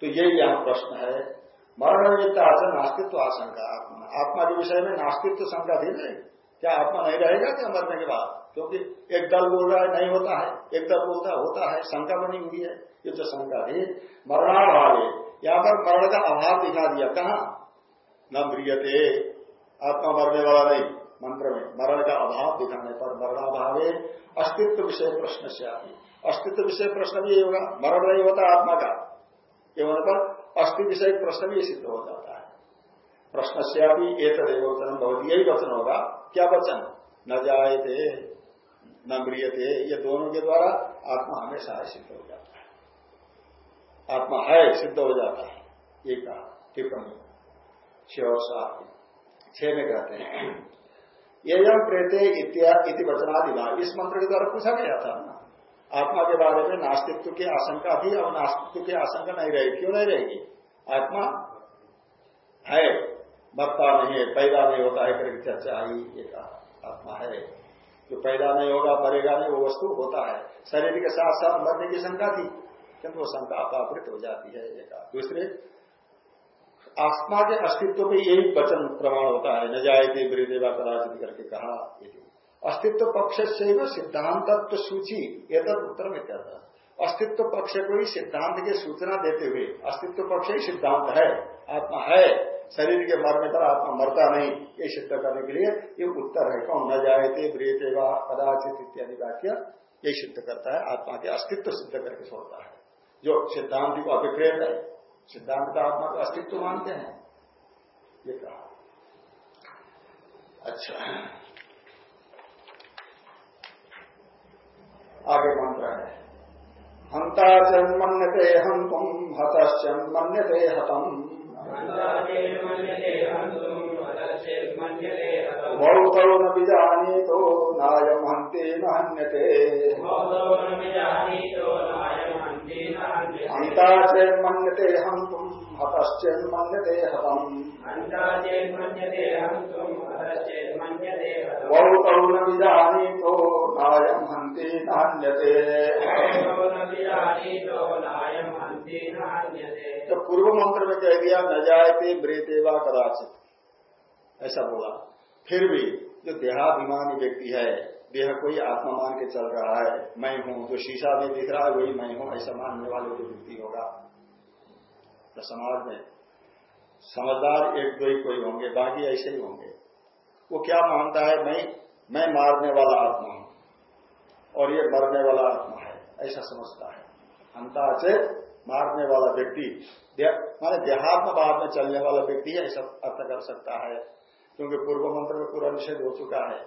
Speaker 1: तो यही यहाँ प्रश्न है। मरण निमित्ता नास्तित्व आशंका, आत्मा। आत्मा के विषय में नास्तित्व शंका थी नहीं क्या आत्मा नहीं रहेगा क्या मरने के बाद? क्योंकि एक दल बोल रहा है, नहीं होता है। एक दल बोलता है, होता है। शंका बनी हुई है। ये जो शंका थी। मरणाभाव, यहाँ पर मरण का अभाव दिखा दिया। कहा? न म्रियते। आत्मा मरने वाला नहीं। मंत्र में, मरण का अभाव दिखाने पर, मरणाभाव अस्तित्व विषय प्रश्न से आती। अस्तित्व विषय प्रश्न भी होगा, मरण नहीं होता आत्मा का। ये होने पर अस्थि विषय प्रश्न भी सिद्ध हो जाता है। प्रश्न से अभी एक वचन बहुत, यही वचन होगा। क्या वचन? न जाए थे न थे ये दोनों के द्वारा आत्मा हमेशा सिद्ध हो जाता है। आत्मा है, सिद्ध हो जाता है। ये कहा, टिप्पणी। छह और सात। छह में कहते हैं ये जब प्रेते इति वचनादि इस मंत्र के द्वारा पूछा गया था। ना आत्मा के बारे में नास्तित्व की आशंका थी और नास्तित्व की आशंका नहीं रहेगी क्यों नहीं रहेगी? आत्मा है मरता नहीं है, पैदा नहीं होता है करके चर्चा आई, ये कहा। आत्मा है। जो पैदा नहीं होगा, मरेगा नहीं, वो वस्तु होता है। शरीर के साथ साथ मरने की शंका थी, किंतु वो शंका अपाकृत हो जाती है एक दूसरे आत्मा के अस्तित्व में यही वचन प्रमाण होता है। न थे वृदेवा कदाचित करके कहा अस्तित्व पक्ष से न सिद्धांतत्व सूची, ये तक उत्तर में कहता अस्तित्व पक्ष को ही सिद्धांत की सूचना देते हुए, अस्तित्व पक्ष ही सिद्धांत है, आत्मा है। शरीर के मरने पर आत्मा मरता नहीं, ये सिद्ध करने के लिए ये उत्तर है। कौन? न थे ब्रियते व कदाचित इत्यादि वाक्य, ये सिद्ध करता है। आत्मा के अस्तित्व सिद्ध करके छोड़ता है। जो सिद्धांत को अभिप्रेत है सिद्धांत का आत्मा का अस्तित्व मानते हैं। ये कहा। अच्छा। आगे मंत्र है। हंता जन्मन्यते हम तुम हतश्चन्मन्यते हतम। भौतौ न बीजानी तो नायम हंते न हन्यते हंता चेन्मन्यते हम तुम हतश्चेन्मन्यते हतम। भौतौ न बीजानी तो नायम हंते न हन्यते तो पूर्व मंत्र में कह दिया न जायते ब्रेतेवा कदाचित। ऐसा बोला। फिर भी जो देहाभिमानी व्यक्ति है देह कोई आत्मा मान के चल रहा है, मैं हूँ, जो शीशा में दिख रहा है, वही मैं हूँ, ऐसा मानने वाले जो व्यक्ति होगा। तो समाज में समझदार एक दो ही कोई होंगे, बाकी ऐसे ही होंगे। वो क्या मानता है? मैं मैं मारने वाला आत्मा हूँ, और ये मरने वाला आत्मा है, ऐसा समझता है। अंता से मारने वाला व्यक्ति माने देहात्म भाव में चलने वाला व्यक्ति ऐसा अर्थ कर सकता है, क्योंकि पूर्व मंत्र में पूरा निषेध हो चुका है।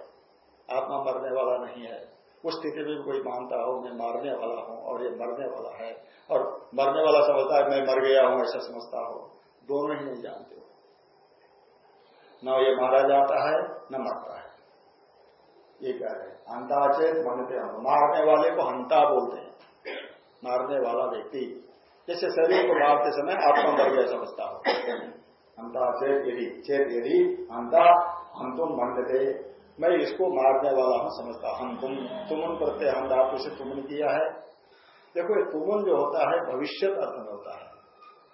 Speaker 1: आत्मा मरने वाला नहीं है। उस स्थिति में कोई मानता हो, मैं मारने वाला हूँ और ये मरने वाला है। और मरने वाला समझता है, मैं मर गया हूँ, ऐसा समझता हो। दोनों ही नहीं जानते न ये मारा जाता है, न मरता है। ये कह रहे अंताचेत मनते हम मारने वाले को हंता बोलते हैं। मारने वाला व्यक्ति। जैसे शरीर को मारते समय आत्मा मर गया, समझता हो। अंता चेत यदि चेत यदि अंता हम तुम मंडते मैं इसको मारने वाला हूँ, समझता हम तुम, तुमन प्रत्यय हम धातु से तुमन किया है। देखो, ये तुमन जो होता है भविष्य अर्थ में होता है।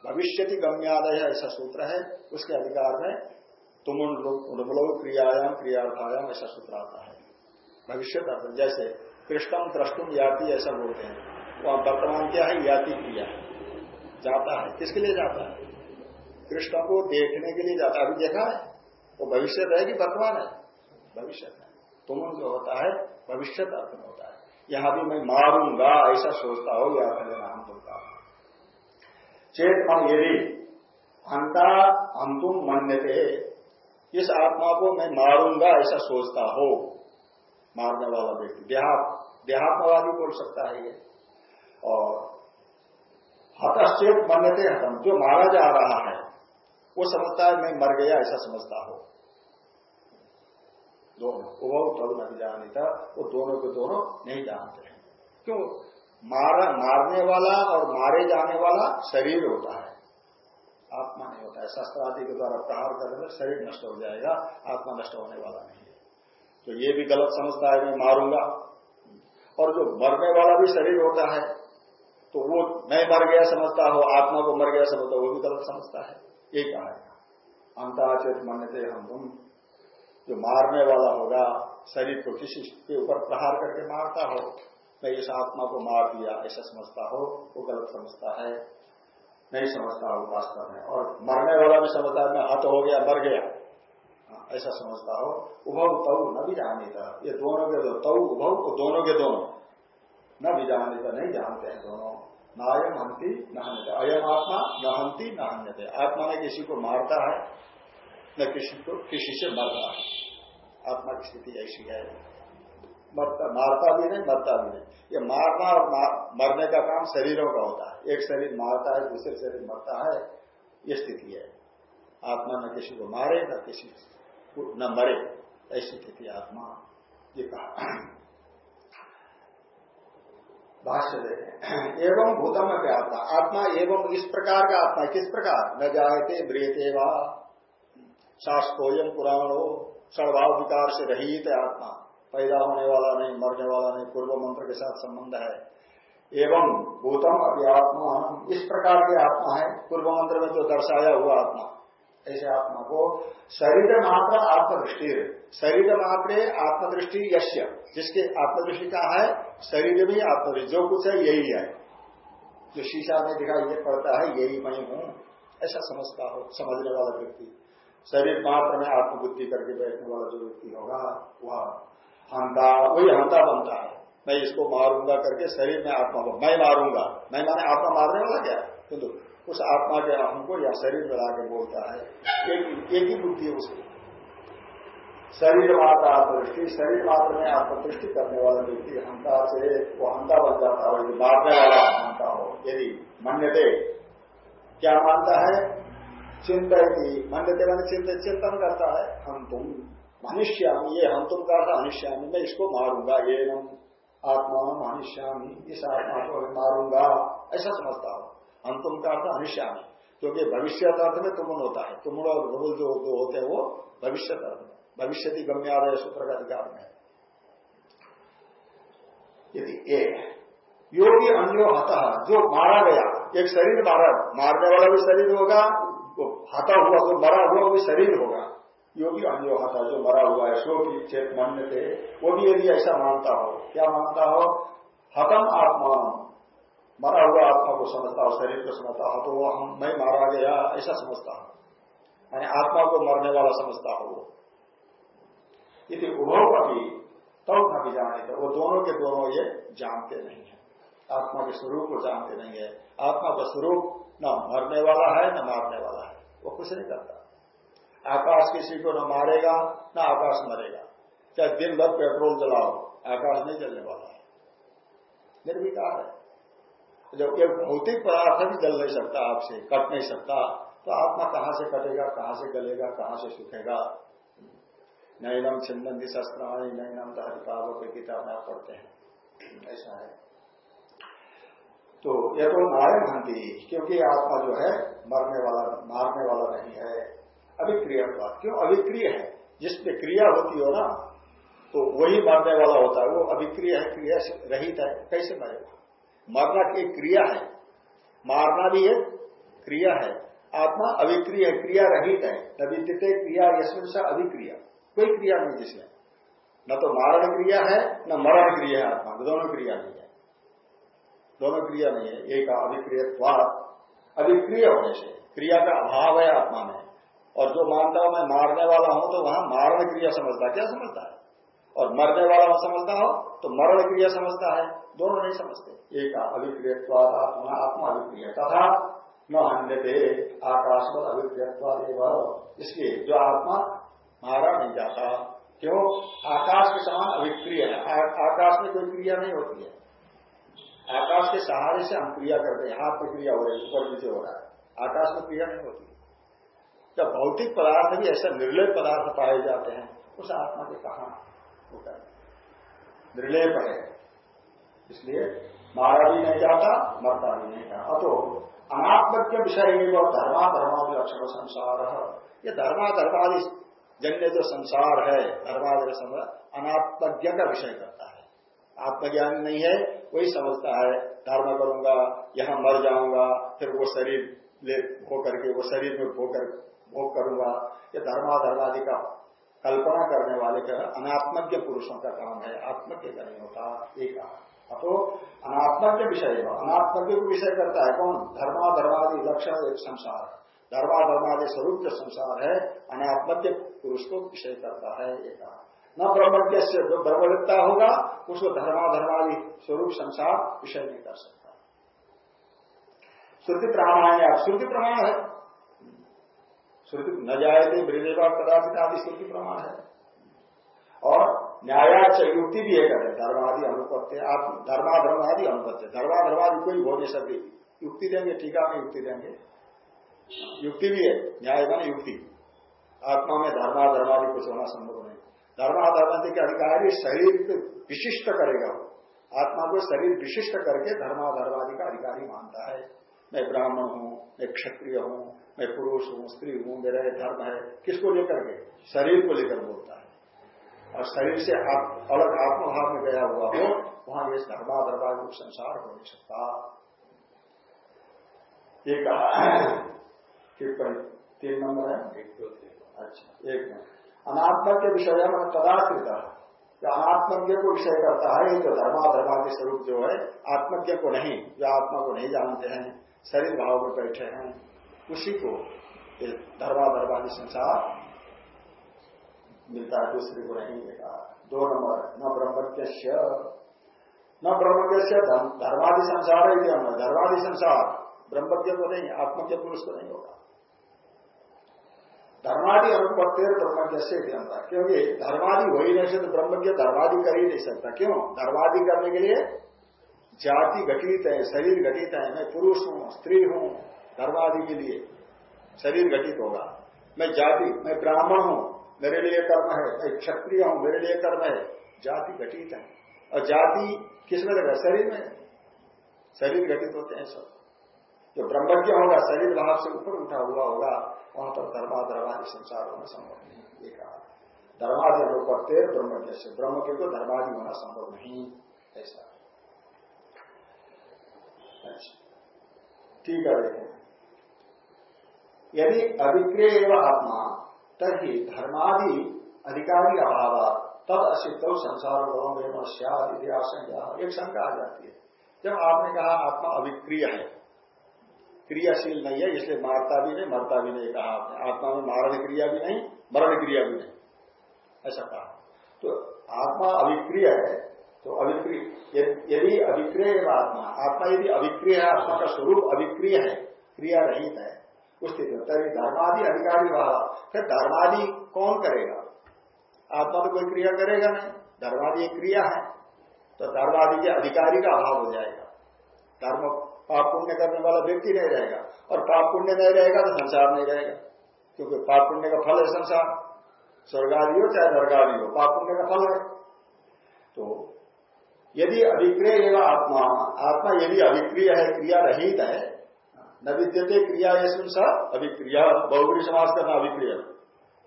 Speaker 1: भविष्य की गम्यादय ऐसा सूत्र है। उसके अधिकार में तुमन लोग क्रियायाम, क्रियार्थायाम, ऐसा सूत्र आता है। भविष्य अर्थ जैसे कृष्णम द्रष्टुम याति, ऐसा बोलते हैं। वहाँ वर्तमान क्या है? याति क्रिया जाता है। किसके लिए जाता है? कृष्ण को देखने के लिए जाता है। अभी देखा है? वो भविष्य कि वर्तमान है। भविष्य है। तुम जो होता है, भविष्य अर्थ में होता है। यहाँ भी मैं मारूँगा, ऐसा सोचता हो या लेना हम बोलता चेत मन यदि अंता हम तुम मन्यते, इस आत्मा को मैं मारूँगा, ऐसा सोचता हो। मारने वाला व्यक्ति, देहात, देहात्मवादी बोल सकता है ये। और हतश्चेत मन्यते हतम, जो मारा जा रहा है, वो समझता है, मैं मर गया, ऐसा समझता हो। दोनों उभव तब नहीं जानता वो दोनों के दोनों नहीं जानते हैं। क्यों? मारा, मारने वाला और मारे जाने वाला शरीर होता है। आत्मा नहीं होता है। शस्त्र आदि के द्वारा प्रहार करने में शरीर नष्ट हो जाएगा, आत्मा नष्ट होने वाला नहीं है। तो ये भी गलत समझता है मैं मारूँगा। और जो मरने वाला भी शरीर होता है तो वो मैं मर गया समझता हो, आत्मा को मर गया समझता हो, वो भी गलत समझता है। ये कहा है। अंताचेत मान्यते हम जो मारने वाला होगा शरीर को किसी के ऊपर प्रहार करके मारता हो मैं इस आत्मा को मार दिया ऐसा समझता हो वो गलत समझता है नहीं समझता हो वास्तव में। और मरने वाला भी समझता है मैं हत हो गया मर गया। हाँ, ऐसा समझता हो। उभव तव न भी जानी था ये दोनों के दो तव उभव को दोनों के दोनों। न भी था नहीं जानते हैं दोनों। नायम हंती न अयम आत्मा न हंती न आत्मा ने किसी को मारता है न किसी को किसी से मरता आत्मा की स्थिति ऐसी है। मरता मारता भी नहीं मरता भी नहीं। ये मारना और मार, मरने का काम शरीरों का होता है। एक शरीर मारता है दूसरे शरीर मरता है ये स्थिति है। आत्मा न किसी को मारे न किसी को न मरे ऐसी स्थिति आत्मा। ये कहा। भाष्य देते एवं भूतम में आत्मा। आत्मा एवं इस प्रकार का आत्मा किस प्रकार? न जायते ब्रियते वा शास्त्रोयम पुराणो सड़भाव विकार से रहित है आत्मा। पैदा होने वाला नहीं, मरने वाला नहीं, पूर्व मंत्र के साथ संबंध है। एवं भूतम अभी आत्मा इस प्रकार की आत्मा है, पूर्व मंत्र में जो दर्शाया हुआ आत्मा। ऐसे आत्मा को शरीर मात्र आत्मदृष्टि। शरीर मात्र आत्मदृष्टि यश्य। जिसके आत्मदृष्टि कहा है, शरीर में आत्मदृष्टि। जो कुछ है, यही है। जो शीशा में दिखाई पड़ता है, यही मैं हूँ। ऐसा समझता हो, समझने वाला व्यक्ति। शरीर मात्र में आत्मबुद्धि करके बैठने वाला जो व्यक्ति होगा, वह हंता वही हंता बनता है। मैं इसको मारूँगा करके शरीर में आत्मा को मैं मारूँगा। मैं माने आत्मा मारने वाला क्या? किंतु उस आत्मा के अहम को या शरीर में लाके बोलता है, एक ही बुद्धि है उसकी। शरीर मात्र आत्मदृष्टि, शरीर मात्र में आत्मदृष्टि करने वाला व्यक्ति हंता से, वो हंता बन जाता हो मारने वाला हंता हो। यदि मन्यते, क्या मानता है? चिंतन मन्यते मैंने चिंतन चिंतन करता है, हम तुम मनुष्यामी, ये हम तुम करता मनुष्यामी, मैं इसको मारूँगा ये आत्मा मनुष्यामी, इस आत्मा को मैं मारूँगा, ऐसा समझता हो। हम तुम का अर्थ अनिश्यामी क्योंकि भविष्य अर्थ में तुमन होता है। तुमन और भूल जो होते हैं वो भविष्य अर्थ में। भविष्य की गम्य आ रहे सूत्र का अधिकार में। यदि एक योगी अन्यो हता, जो मारा गया, एक शरीर मारा, मारने वाला भी शरीर होगा वो हता हुआ जो मरा हुआ भी शरीर होगा। योगी अन्यो हता जो मरा हुआ है शो की चेत मन थे वो भी यदि ऐसा मानता हो, क्या मानता हो? हतम आत्मा। मरा हुआ आत्मा को समझता हो, शरीर को समझता हो तो वो हम, मैं मारा गया, ऐसा समझता हो। यानी आत्मा को मरने वाला समझता हो वो। यदि उभव कभी तब न भी जाने थे वो दोनों के दोनों ये जानते नहीं है। आत्मा के स्वरूप को जानते नहीं है। आत्मा का स्वरूप न मरने वाला है, न मारने वाला है। वो कुछ नहीं करता। आकाश किसी को न मारेगा, न आकाश मरेगा। चाहे दिन भर पेट्रोल जलाओ, आकाश नहीं जलने वाला है। निर्विकार है। जब एक भौतिक पदार्थ भी जल नहीं सकता आपसे, कट नहीं सकता तो आत्मा कहाँ से कटेगा, कहाँ से गलेगा, कहाँ से सूखेगा? नैनम छिंदी शस्त्राणी, नैनम दहरिकाव की किताब आप पढ़ते हैं। ऐसा है। तो ये तो नारे भंती क्योंकि आत्मा जो है, मरने वाला, मारने वाला नहीं है। अभिक्रिय क्यों? अभिक्रिय है। जिसमें क्रिया होती हो ना तो वही मरने वाला होता है। वो अभिक्रिय है, क्रिया रहित है। कैसे मरेगा? मरना की क्रिया है। मारना भी एक क्रिया है। आत्मा अभिक्रिय है, क्रिया रहित है। न विद्यते क्रिया यशमिन से अभिक्रिया। कोई क्रिया नहीं जिसमें। न तो मारण क्रिया है, न मरण क्रिया है आत्मा। दोनों क्रिया नहीं है। दोनों क्रिया नहीं है, एक अभिक्रिय अभिक्रिय होने से, क्रिया का अभाव है आत्मा में और जो मानता हूँ मैं मारने वाला हूँ तो वहाँ मारण क्रिया समझता क्या समझता है? और मरने वाला समझता हो तो मरण क्रिया समझता है। दोनों नहीं समझते। एक अभिक्रियवाद आत्मा आत्मा अभिक्रिय तथा न अन्य आकाश पर अभिक्रियवाद इसलिए जो आत्मा मारा नहीं जाता, क्यों? आकाश के समान अभिक्रिय है। आकाश में कोई क्रिया नहीं होती है। आकाश के सहारे से हम क्रिया करते हैं। हाथ में क्रिया हो रही है, ऊपर नीचे हो रहा है। आकाश में क्रिया नहीं होती। जब भौतिक पदार्थ भी ऐसा निर्लय पदार्थ पाए जाते हैं, उस आत्मा के कहा होता है? निर्लेप है इसलिए मारा भी नहीं जाता, मरता भी नहीं जाता। अतो अनात्मज्ञ विषय धर्मा धर्मादि लक्षण संसार ये धर्मा, धर्मादि जन्य जो संसार है, धर्मादि अनात्मज्ञ का विषय करता है। आत्मज्ञान नहीं है वही समझता है धर्म करूँगा, यहाँ मर जाऊँगा, फिर वो शरीर ले हो करके, वो शरीर में भोग कर, भोग करूँगा। ये धर्माधर्मादि का कल्पना करने वाले का अनात्मज्ञ पुरुषों का काम है, आत्मज्ञ का नहीं होता एक तो अनात्मज्ञ विषय अनात्मज्ञ को विषय करता है कौन? धर्मा धर्मादि लक्षण एक संसार धर्मा धर्मादि स्वरूप जो संसार है, अनात्मज्ञ पुरुष को विषय करता है एक न ब्रह्मज्ञ से जो ब्रह्मविद्ता होगा, उसको धर्माधर्मादि स्वरूप संसार विषय नहीं कर सकता। श्रुति प्रमाण है श्रुति प्रमाण है। श्रुति न थे ब्रजेवा कदाचित आदि श्रुति प्रमाण है। और न्यायाच युक्ति भी है कहते धर्मादि अनुपत्य, आप धर्माधर्म आदि अनुपत्य, धर्माधर्मादि कोई हो नहीं सकती। युक्ति देंगे, टीका में युक्ति देंगे। युक्ति भी है, न्याय माने युक्ति। आत्मा में धर्माधर्मादि कुछ होना संभव नहीं धर्माधर्मादि के अधिकारी शरीर को विशिष्ट करेगा। वो आत्मा को शरीर विशिष्ट करके धर्माधर्मादि का अधिकारी मानता है। मैं ब्राह्मण हूँ मैं क्षत्रिय हूँ मैं पुरुष हूँ स्त्री हूँ मेरा धर्म है। किसको लेकर के? शरीर को लेकर बोलता है। और शरीर से आप अलग आत्मभाव में गया हुआ हो वहाँ ये धर्मा दरबार रूप संसार हो नहीं सकता। ये कहा कि तीन नंबर है? एक दो तीन। अच्छा एक में अनात्मक के विषय में तदाश्रित जो अनात्मज्ञ को विषय करता है जो धर्मा के स्वरूप जो है, आत्मज्ञ को नहीं जो आत्मा को नहीं जानते हैं, शरीर भाव में बैठे हैं, उसी को धर्मा के संसार मिलता है, दूसरे को नहीं देखा दो नंबर न ब्रह्मज्ञ न ब्रह्मज्ञ धर्मादि संसार ही धर्मादि संसार। ब्रह्मज्ञ को नहीं, आत्मज्ञ पुरुष को नहीं होगा। धर्मादि अनुपत्तिर ब्रह्मज्ञ से अंतर क्योंकि धर्मादि हो ही नहीं सकते, ब्रह्मज्ञ धर्मादि कर ही नहीं सकता। क्यों? धर्मादि करने के लिए जाति घटित है, शरीर घटित है। मैं पुरुष हूँ, स्त्री हूँ, धर्मादि के लिए शरीर घटित होगा। मैं जाति, मैं ब्राह्मण हूँ, मेरे लिए कर्म है। मैं क्षत्रिय हूँ, मेरे लिए कर्म है। जाति घटित है। और जाति किसमें लगा? शरीर में। शरीर घटित होते हैं सब। जो ब्रह्मज्ञ होगा, शरीर भाव से ऊपर उठा हुआ होगा, वहाँ पर धर्मा धर्मादि संसार होना संभव नहीं कहा धर्मादि अनुपत्य ब्रह्मज्ञ से, ब्रह्म के तो धर्मादि होना संभव नहीं, ऐसा। अच्छा। ठीक है, देखें। यदि अभिक्रिय एवं आत्मा तभी धर्मादि अधिकारी अभाव तब असिद्ध संसार इतिहास एक शंका आ जाती है। जब आपने कहा आत्मा अभिक्रिय है क्रियाशील नहीं है, इसलिए मारता भी नहीं, मरता भी नहीं कहा आपने आत्मा में मारण क्रिया भी नहीं, मरण क्रिया भी नहीं। ऐसा कहा। तो आत्मा अभिक्रिय है तो अभिक्रिय यदि अभिक्रिय आत्मा आत्मा यदि अभिक्रिय है, आत्मा का स्वरूप अभिक्रिय है, क्रिया रहित है, उस स्थिति में। तभी धर्मादि अधिकारी भाव फिर धर्मादि कौन करेगा? आत्मा तो कोई क्रिया करेगा नहीं, धर्मादि क्रिया है तो धर्मादि के अधिकारी का अभाव हो जाएगा। धर्म पाप पुण्य करने वाला व्यक्ति नहीं रहेगा। और पाप पुण्य नहीं रहेगा तो संसार नहीं रहेगा। क्योंकि पाप पुण्य का फल है संसार। स्वर्गादि हो चाहे नर्गादि हो, पाप पुण्य का फल है। तो यदि अभिक्रिय एवं आत्मा आत्मा यदि अभिक्रिय है, क्रिया रहित है न विद्यते क्रिया ये सुन अभिक्रिया बहुग्री समाज करना अभिक्रिय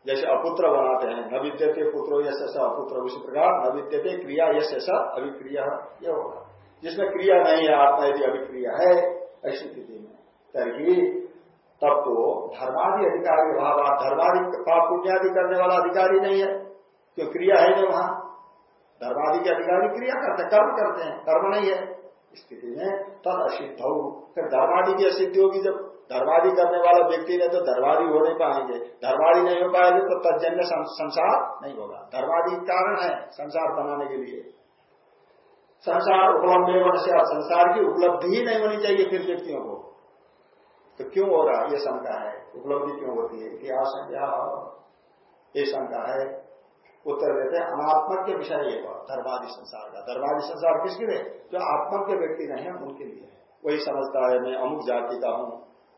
Speaker 1: जैसे अपुत्र बनाते हैं न विद्यते पुत्रो यश अपुत्र उसी प्रकार न विद्यते क्रिया यश अभिक्रिया यह होगा। जिसमें क्रिया नहीं है, आत्मा यदि अभिक्रिया है, ऐसी स्थिति में तभी तब तो धर्मादि अधिकारी भाव धर्मादि पाप पुण्यादि करने वाला अधिकारी नहीं है, क्यों क्रिया है नहीं वहाँ? धर्मादि के अधिकारी क्रिया करते कर्म करते हैं, कर्म नहीं है। स्थिति में तद असिद्ध हो। फिर धर्मादि की असिद्धि होगी जब धर्मादि करने वाला व्यक्ति ने तो धर्मादि हो नहीं पाएँगे। धर्मादि नहीं हो पाएँगे तो तजन्य संसार नहीं होगा। धर्मादि कारण है संसार बनाने के लिए। संसार उपलब्ध होने से संसार की उपलब्धि ही नहीं होनी चाहिए फिर व्यक्तियों को। तो क्यों हो रहा ये शंका है। उपलब्धि क्यों होती है? इतिहास ये शंका है। उत्तर देते हैं, अनात्मक के विषय ये धर्मादि संसार का। धर्मादि संसार किसके लिए? जो आत्मक के व्यक्ति नहीं है, उनके लिए वही समझता है, मैं अमुक जाति का हूँ,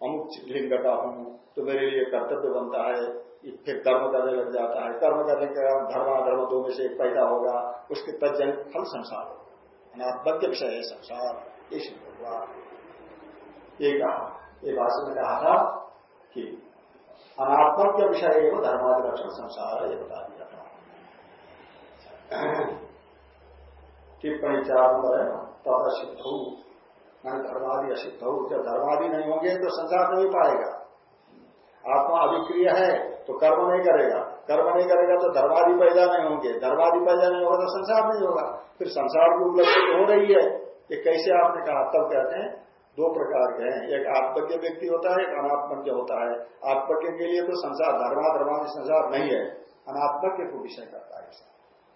Speaker 1: अमुक लिंग का हूँ तो मेरे लिए कर्तव्य बनता है। फिर कर्म करने लग जाता है। कर्म करने के बाद धर्माधर्म दो में से एक पैदा होगा, उसके तजन फल संसार होगा। अनात्मक विषय है संसार, ये सिद्ध हुआ ये भाषण में कहा था कि अनात्मक विषय एवं धर्मादि लक्षण संसार ये बता दिया था। टिप्पणी चार नंबर है तथा सिद्ध हो मैंने धर्मादि असिद्ध हो जब धर्मादि नहीं होंगे तो संसार नहीं पाएगा। आत्मा अभिक्रिय है तो कर्म नहीं करेगा। कर्म नहीं करेगा तो धर्मादि पैदा नहीं होंगे। धर्मादि पैदा नहीं होगा तो संसार नहीं होगा। फिर संसार की उपलब्धि तो हो रही है। ये कैसे आपने कहा? तब कहते हैं, दो प्रकार के हैं। एक आत्मज्ञ व्यक्ति होता है, एक अनात्मज्ञ होता है। आत्मज्ञ के लिए तो संसार धर्मा धर्मादि संसार नहीं है। अनात्मज्ञ को विषय करता है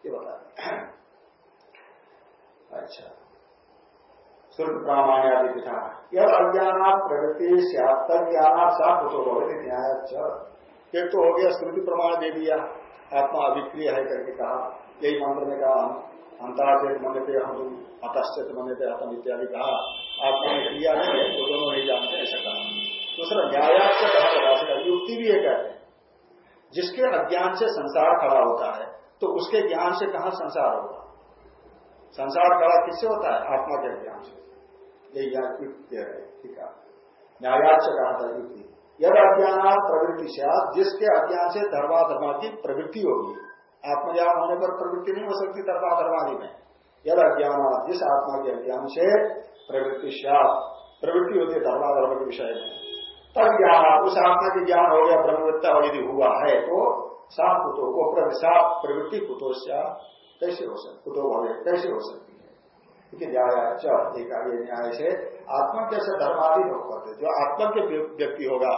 Speaker 1: ये बता दें अच्छा। श्रुत प्रामाण्यादि पिता। यह अज्ञान प्रगति से ज्ञान सात तो न्याय एक तो हो गया, स्मृति प्रमाण दे दिया। आत्मा अभिक्रिय है करके कहा। यही मंत्र में कहा हम अंताचेत मन पे हम अतश्चेत पे हतम इत्यादि कहा। आत्मा ने क्रिया नहीं है वो दोनों नहीं जानते, ऐसा कहा। दूसरा न्यायात से कहा युक्ति भी कहते हैं जिसके अज्ञान से संसार खड़ा होता है तो उसके ज्ञान से कहा संसार होगा? संसार खड़ा किससे होता है? आत्मा के ज्ञान से। यही युक्ति कह रहे ठीक है। न्यायात से कहा था युक्ति। यद अज्ञान प्रवृत्ति से जिसके अज्ञान से धर्माधर्मा की प्रवृत्ति होगी। आत्मज्ञान होने पर प्रवृत्ति नहीं हो सकती धर्माधर्मादि में। यद अज्ञान जिस आत्मा के अज्ञान से प्रवृत्ति प्रवृत्ति होती है धर्माधर्म के विषय में। तब ज्ञान उस आत्मा के ज्ञान हो गया ब्रह्मविद्ता यदि हुआ है तो साफ़ कुतो को प्रवृत्ति कुतो कैसे हो सकते कुतो भवे, कैसे हो सकती क्योंकि एक ये न्याय से आत्मा कैसे लोग करते जो आत्मा के व्यक्ति होगा,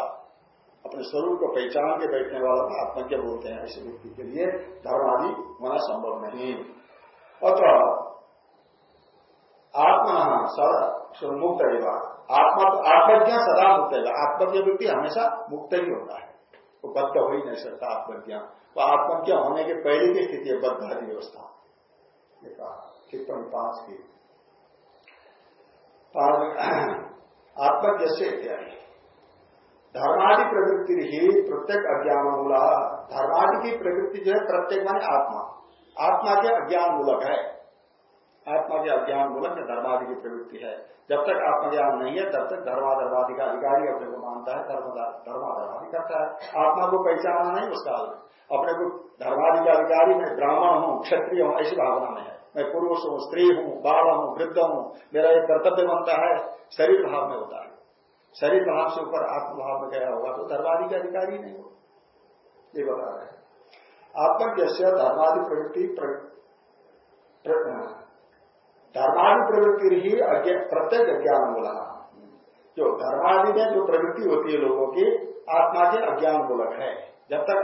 Speaker 1: अपने स्वरूप को पहचान के बैठने वाला को आत्मज्ञ बोलते हैं, ऐसे व्यक्ति के लिए धर्मादि होना संभव नहीं। और तो आत्मा सदा मुक्त विवाह आत्मा तो आत्मज्ञा सदा मुक्त है आत्मज्ञ व्यक्ति हमेशा मुक्त ही होता है। वो बद्ध हो ही नहीं सकता आत्मज्ञा। वो आत्मज्ञा होने के पहले की स्थिति है बद्धादि व्यवस्था। पाँच की आत्मज्ञ से इत्यादि। धर्मादि प्रवृत्ति ही प्रत्येक अज्ञान मूला धर्मादि की प्रवृत्ति जो है, प्रत्येक माने आत्मा। आत्मा के अज्ञान मूलक है। आत्मा के अज्ञान मूलक धर्मादि की प्रवृत्ति है। जब तक आत्मज्ञान नहीं है, तब तक धर्माधर्मादि का अधिकारी अपने को मानता है धर्माधर्मादि करता है। आत्मा को पहचाना नहीं उस काल में अपने को धर्मादि का अधिकारी मैं ब्राह्मण हूँ, क्षत्रिय हूँ, ऐसी भावना में है। मैं पुरुष हूँ, स्त्री हूँ, बाल हूँ, वृद्ध हूँ, मेरा एक कर्तव्य बनता है, शरीर भाव में होता है। शरीर भाव से ऊपर आत्मभाव में गया होगा तो धर्मादि का अधिकारी नहीं हो। ये बता रहे हैं। आत्मज्ञ धर्मादि प्रवृत्ति धर्मादि प्रवृत्ति ही प्रत्येक अज्ञान बोला जो धर्मादि में जो प्रवृत्ति होती है लोगों की, आत्मा के अज्ञान मूलक है। जब तक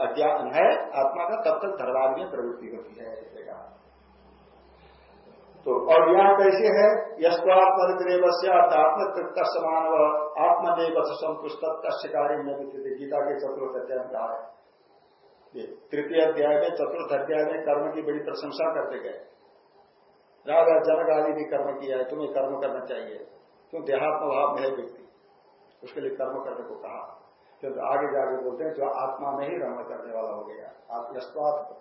Speaker 1: अज्ञान है, आत्मा का तब तक धर्मादि में प्रवृत्ति होती है तो और यह कैसे है? यस्वात्मदेव से आत्म तृप्त समान व आत्मदेव संतुष्ट कार्य में गीता के चतुर्थ अध्याय कहा है। तृतीय अध्याय में, चतुर्थ अध्याय में कर्म की बड़ी प्रशंसा करते गए। राजा जनक आदि भी कर्म किया है, तुम्हें कर्म करना चाहिए। क्यों देहात्म भाव में है व्यक्ति। उसके लिए कर्म करने को कहा। क्योंकि आगे जाके बोलते हैं, जो आत्मा में ही रमण करने वाला हो गया। आत्मस्वात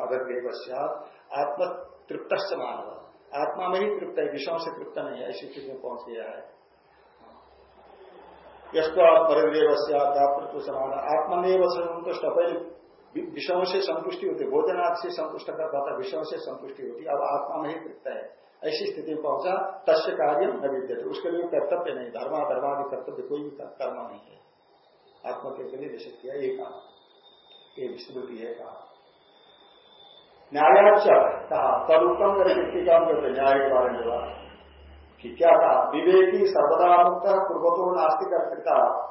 Speaker 1: मदर देवस्यात आत्म तृप्त समान। मानव आत्मा में ही तृप्त है विषयों से तृप्त नहीं है, ऐसी स्थिति में पहुँच गया है। यस्वात परिदेवस्यात समान, आत्मनिव संतुष्ट, पहले विषयों से संतुष्टि होती भोजनाथ से संतुष्ट करता था विषयों से संतुष्टि होती, अब आत्मा में ही तृप्त है। ऐसी स्थिति में पहुँचा, तस्य कार्य न विद्य उसके लिए कर्तव्य नहीं, धर्मा धर्मादि कर्तव्य कोई भी कर्म नहीं है। आत्मा के लिए निषेध किया ये कहा ये विस्तृति है कहा न्यायाच कहा तदुत्तम काम करते न्याय के बारे में कि क्या कहा विवेकी सर्वदा मुक्त पूर्वतो नास्तिक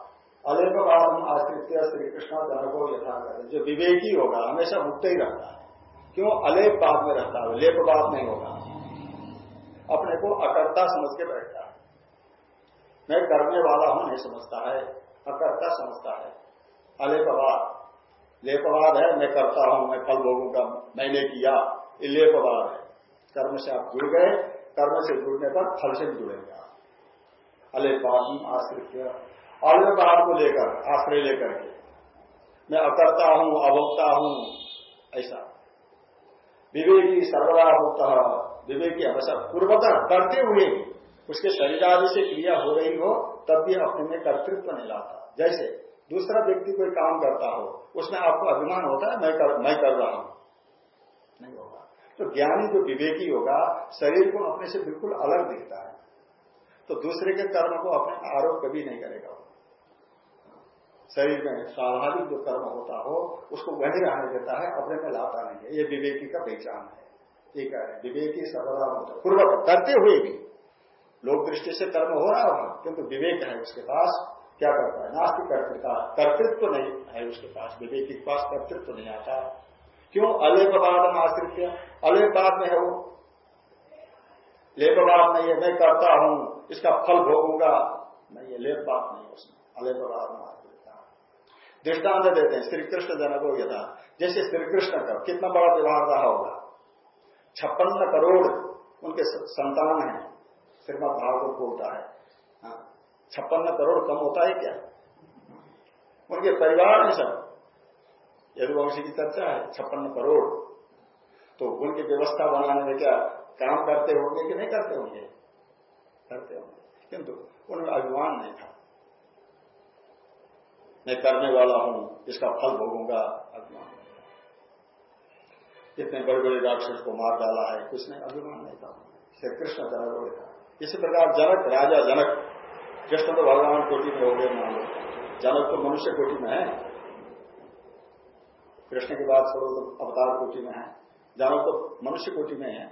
Speaker 1: अलेपवाद आश्रित श्री कृष्ण जन को यथा करें जो विवेकी होगा, हमेशा मुक्त ही रहता है। क्यों? अलेप बाद में रहता है लेपवाद नहीं होगा। अपने को अकर्ता समझ के बैठता है। मैं करने वाला हूँ, नहीं समझता है। अकर्ता समझता है। अलेपवाद लेपवाद है, मैं करता हूँ, मैं फल भोगूँगा मैंने किया, ये लेपवाद है। कर्म से आप जुड़ गए, कर्म से जुड़ने पर फल से जुड़ेंगे अलेपाद आश्रित अव्यवहार को लेकर, आश्रय लेकर के। मैं अकर्ता हूँ, अभोक्ता हूँ, ऐसा। विवेकी सर्वदा होता विवेकी हमेशा पूर्वतः करते हुए उसके शरीर आदि से क्रिया हो रही हो, तब भी अपने में कर्तृत्व नहीं लाता। जैसे दूसरा व्यक्ति कोई काम करता हो उसमें आपको अभिमान होता है मैं कर, मैं कर रहा हूँ। नहीं होगा। तो ज्ञानी जो विवेकी होगा शरीर को अपने से बिल्कुल अलग दिखता है। तो दूसरे के कर्म को अपने आरोप कभी नहीं करेगा शरीर में स्वाभाविक जो कर्म होता हो उसको वही रहने देता है अपने में लाता नहीं है। ये विवेकी का पहचान है। कह रहे विवेकी सर्वदा पूर्वक करते हुए भी लोक दृष्टि से कर्म हो रहा होगा किंतु विवेक है उसके पास। क्या करता है? नास्तिक कर्तृता कर्तृत्व तो नहीं है उसके पास विवेकी के पास कर्तृत्व तो नहीं आता। क्यों? अलेपवाद आश्रित अलेपवाद में है वो। लेपवाद नहीं है मैं करता हूँ इसका फल भोगूँगा। नहीं है लेपवाद नहीं है उसमें। अलेपवाद में दृष्टांत देते हैं श्री कृष्ण जनक हो यथा। जैसे श्री कृष्ण का कितना बड़ा व्यवहार रहा होगा। छप्पन करोड़ उनके संतान हैं। श्रीमद भागवत बोलता हाँ, छप्पन करोड़ कम होता है क्या? उनके परिवार में सब। यदुवंशी की चर्चा है, छप्पन करोड़। तो उनकी व्यवस्था बनाने में क्या काम करते होंगे कि नहीं करते होंगे? करते होंगे। किंतु उनमें अभिमान नहीं था। मैं करने वाला हूँ, इसका फल भोगूँगा, अभिमान इतने बड़े बड़े राक्षस को मार डाला है, कुछ नहीं, अभिमान नहीं था। श्री कृष्ण जनक था इसी प्रकार जनक, राजा जनक कृष्ण तो भगवान कोटि में हो गए हम लोग जनक तो मनुष्य कोटि में है। कृष्ण की बात छोड़ो तो अवतार कोटि में है। जनक तो मनुष्य कोटि में है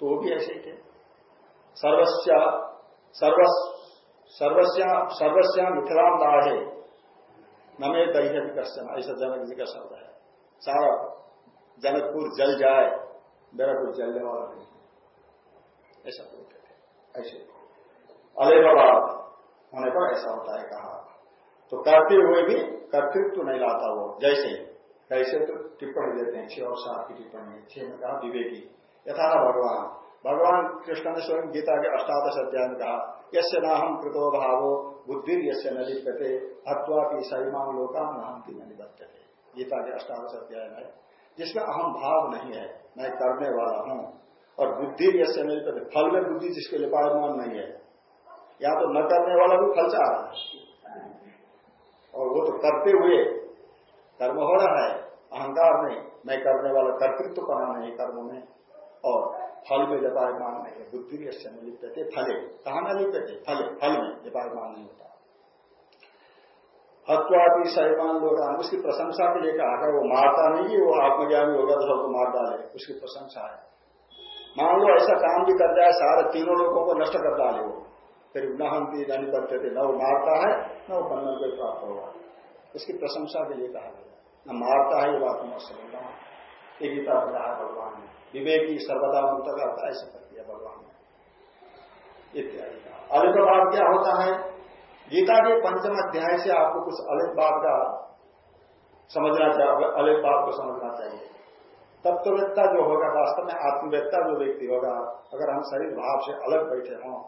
Speaker 1: तो वो भी ऐसे ही थे। सर्वस्या सर्वस्या सर्वस्या मिथिलाम दाढ़े नमे दही कश्चन ऐसा जनक जी का शब्द है। सारा जनकपुर जल जाए मेरा कोई जलने वाला नहीं ऐसा बोलते थे। ऐसे। अलेबाबाद होने पर ऐसा होता है कहा। तो करते हुए भी कर्तृत्व नहीं लाता वो। जैसे कैसे तो टिप्पणी देते हैं, छह और सात की टिप्पणी, छह में कहा विवेकी। यथा भगवान। भगवान कृष्ण ने स्वयं गीता के अष्टादश अध्याय में कहा यसे न हम कृतो भावो बुद्धि यसे न लिप्यते हत्वा की सहीमान लोका न हम की निबद्धते। गीता के अष्टादश अध्याय में जिसमें अहम भाव नहीं है, मैं करने वाला हूँ, और बुद्धि यसे न लिप्यते, फल में बुद्धि जिसके लिए पायमान नहीं है या तो न करने वाला भी फल चाह रहा है। और वो तो करते हुए कर्म हो रहा है, अहंकार नहीं मैं करने वाला कर्तृत्व करना नहीं कर्म में, और फल में जपायमान नहीं है। बुद्धि अश्य में लिप्यते फले। कहा न लिप्यते फले, फल में जपायमान नहीं होता। हत्वापी सैमान लोग उसकी प्रशंसा के लिए कहा वो मारता नहीं वो आत्मज्ञानी होगा तो सबको मार डाले। उसकी प्रशंसा है। मान लो ऐसा काम भी कर जाए सारे तीनों लोगों को नष्ट कर डाले वो। फिर न नहीं करते थे न वो मारता है न वो बंधन को प्राप्त होगा। उसकी प्रशंसा के लिए कहा गया न मारता है ये बात मैं समझता हूँ। ये गीता कहा भगवान ने। विवेकी सर्वदा मुक्त करता ऐसा कर दिया भगवान ने। इत्यादि का अलग बात क्या होता है? गीता के पंचम अध्याय से आपको कुछ अलग बात का समझना चाहिए अलग बात को समझना चाहिए। तत्ववेत्ता जो होगा, वास्तव में आत्मवेत्ता जो व्यक्ति होगा, अगर हम शरीर भाव से अलग बैठे हों